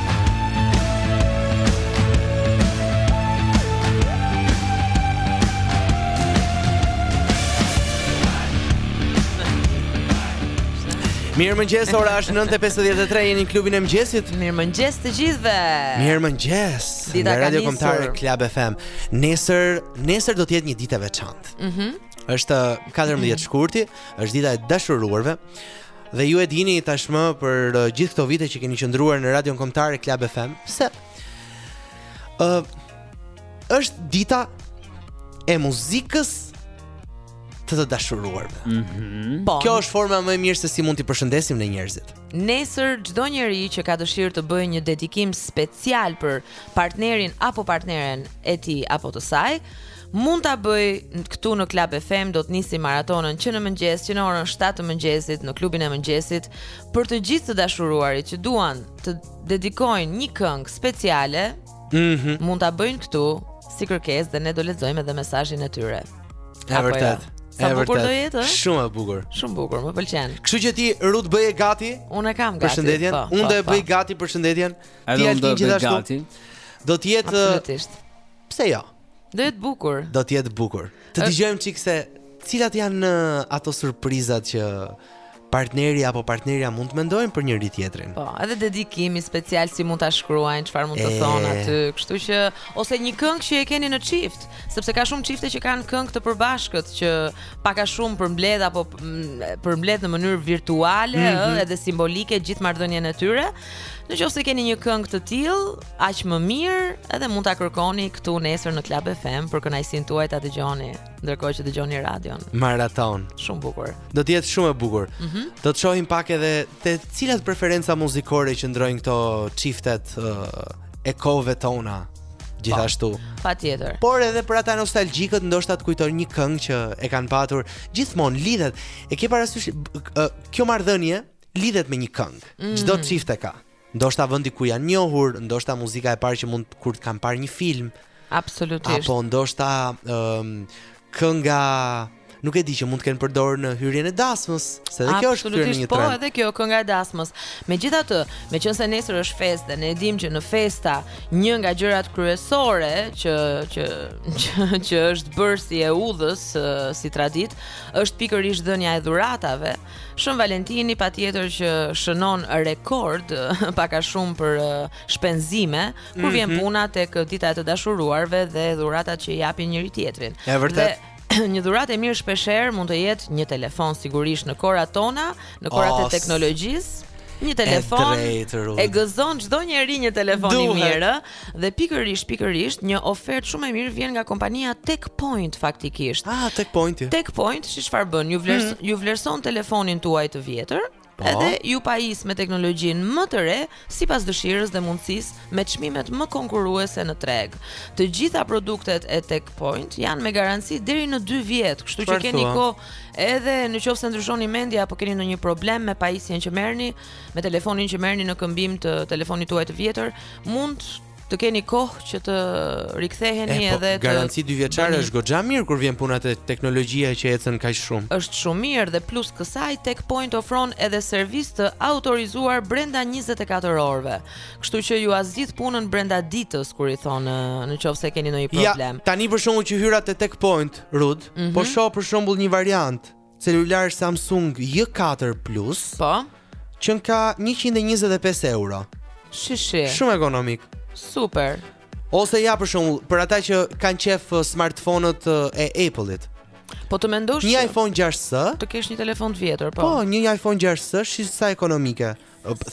Mirëmëngjes, ora është 9.53, jeni në klubin e mëngjesit Mirëmëngjes të gjithëve Mirëmëngjes Në Radion Kombëtare Club FM Nesër, nesër do të jetë një ditë e veçantë mm -hmm. është 14 shkurti, është dita e dashuruarve Dhe ju e dini tashmë për uh, gjithë këto vite që keni qëndruar në Radion Kombëtare Club FM, se ë uh, është dita e muzikës të të dashuruarve. Mm -hmm. Po. Kjo është forma më e mirë se si mund t'i përshëndesim ne njerëzit. Nesër çdo njeri që ka dëshirë të bëjë një dedikim special për partnerin apo partneren e tij apo të saj, Mund ta bëjë këtu në Club FM, do të nisi maratonën që në mëngjes, që në orën 7 të mëngjesit në klubin e mëngjesit për të gjithë të dashuruarit që duan të dedikojnë një këngë speciale. Mhm. Mm mund ta bëjnë këtu si kërkesë dhe ne do lexojmë edhe mesazhin e tyre. Ë jo? E vërtetë. Sa e bukur do jetë? Shumë e bukur. Shumë bukur, më pëlqen. Kështu që ti Rut bëje gati? Unë e kam gati. Përshëndetjen. Po, Unë po, do e po. bëj gati përshëndetjen. Ti Altin gjithashtu. Do të jetë Pse jo? Do jetë bukur. Do të jetë bukur. Të dëgjojmë çik se cilat janë ato surprizat që partneri apo partnerja mund të mendojnë për njëri-tjetrin. Po, edhe dedikimi special si mund ta shkruajnë, çfarë mund të thonë aty, kështu që ose një këngë që e keni në çift, sepse ka shumë çifte që kanë këngë të përbashkët që pak a shumë përmbledh apo mm, përmbledh në mënyrë virtuale, mm -hmm. edhe simbolike gjithë marrëdhënien e tyre. Në qoftë se keni një këngë të tillë, aq më mirë edhe mund të kërkoni këtu nesër në Club FM për kënaqësinë tuaj të dëgjoni ndërkohë që dëgjoni radion. Maraton. Shumë bukur. Do të jetë shumë e bukur. Mm -hmm. Do të shohim pak edhe se cilat preferenca muzikore qëndrojnë te këto çiftet uh, e kohëve tona gjithashtu. Po, patjetër. Por edhe për ata nostalgjikët ndoshta të kujtojnë një këngë që e kanë patur gjithmonë lidhet. E ke parasysh uh, kjo marrëdhënie lidhet me një këngë. Mhm. Çdo mm -hmm. çift e ka. Ndoshta vendi ku janë njohur, ndoshta muzika e parë që mund kur të kenë parë një film. Absolutisht. Apo ndoshta ë um, kënga nuk e di që mund të kenë përdorur në hyrjen e dasmës, se edhe kjo është kthyer në një po, trend. Po, edhe kjo kënga e dasmës. Megjithatë, meqenëse nesër është festë dhe ne e dimë që në festa një nga gjërat kryesore që që që, që është bërë si e udhës si traditë, është pikërisht dhënia e dhuratave. Shën Valentini patjetër që shënon rekord pak a shumë për shpenzime Kur mm -hmm. vjen puna tek dita e të dashuruarve dhe dhuratat që i japin njëri-tjetrit E vërtetë dhe, një dhuratë e mirë shpeshherë mund të jetë një telefon sigurisht në kohërat tona, në kohërat e teknologjisë. Një telefon e, e gëzon çdo njeri një telefon i mirë, Dhe pikërisht, pikërisht, një ofertë shumë e mirë vjen nga kompania Tech Point faktikisht. Ah, Tech Point. Tech Point, si çfarë bën? Ju vlerëson, mm. ju vlerëson telefonin tuaj të vjetër, Po. Edhe ju pajis me teknologjinë më të re, sipas dëshirës dhe mundësisë, me çmimet më konkurruese në treg. Të gjitha produktet e Tech Point janë me garanci deri në 2 vjet, kështu që keni kohë edhe në qoftë se ndryshoni mendje apo keni ndonjë problem me pajisjen që merrni, me telefonin që merrni në këmbim të telefonit tuaj të vjetër, Mund të keni kohë që të riktheheni eh, po, edhe të garanci dyvjeçare është goxha mirë kur vjen puna te teknologjia që ecën kaq shumë. Është shumë mirë dhe plus kësaj Tech Point ofron edhe servis të autorizuar brenda 24 orëve. Kështu që jua zgjidh punën brenda ditës kur i thonë eh, në qoftë se keni ndonjë problem. Ja, tani për shembull që hyra te Tech Point, Rud, mm -hmm. po mhm. shoh për shembull një variant celular Samsung J4 Plus. Po. Që ka 125 euro. Shih, shih. Shumë ekonomik. Super. Ose ja për shembull, për ata që kanë qejf uh, smartphone-ët uh, e Apple-it. Po të mendosh një iPhone 6s, të kesh një telefon të vjetër, po. Po, një iPhone 6s, shih sa ekonomike.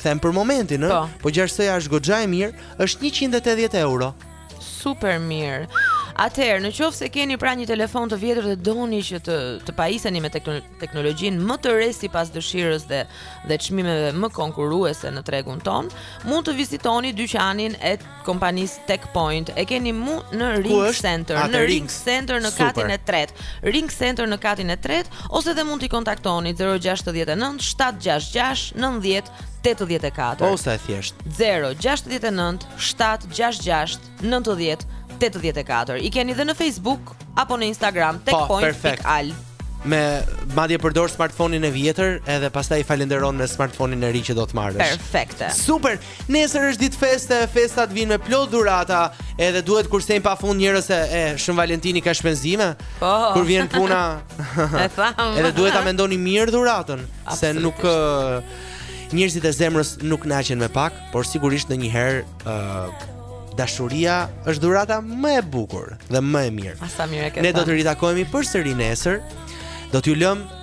Them për momentin, ë? Po. po gjashtë s-ja është goxha e mirë, është 180 euro. Super mirë. Atëherë, në qoftë se keni pra një telefon të vjetër dhe doni që të të pajiseni me teknologjinë më të re sipas dëshirës dhe dhe çmimeve më konkurruese në tregun tonë, mund të vizitoni dyqanin e kompanisë Tech Point. E keni mu në Ring Center, në Ring Center në katin e tretë. Ring Center në katin e tretë ose dhe mund t'i kontaktoni 069 766 90 84. Po sa e thjeshtë. 069 766 90 84. I keni dhe në Facebook apo në Instagram Tech Point.al. Po, perfekt me madje përdor smartphone-in e vjetër edhe pastaj falënderon me smartphone-in e ri që do të marrësh. Perfekte. Super. Nesër është ditë feste, festat vijnë me plot dhurata, edhe duhet kurseni pa fund njerëz se Shën Valentini ka shpenzime. Po. Kur vjen puna. e tham. Edhe duhet ta mendoni mirë dhuratën, se nuk njerëzit e zemrës nuk kënaqen me pak, por sigurisht ndonjëherë uh, dashuria është dhurata më e bukur dhe më e mirë. Sa mirë e ke. Ne do të ritakohemi përsëri nesër. Do t'ju lëmë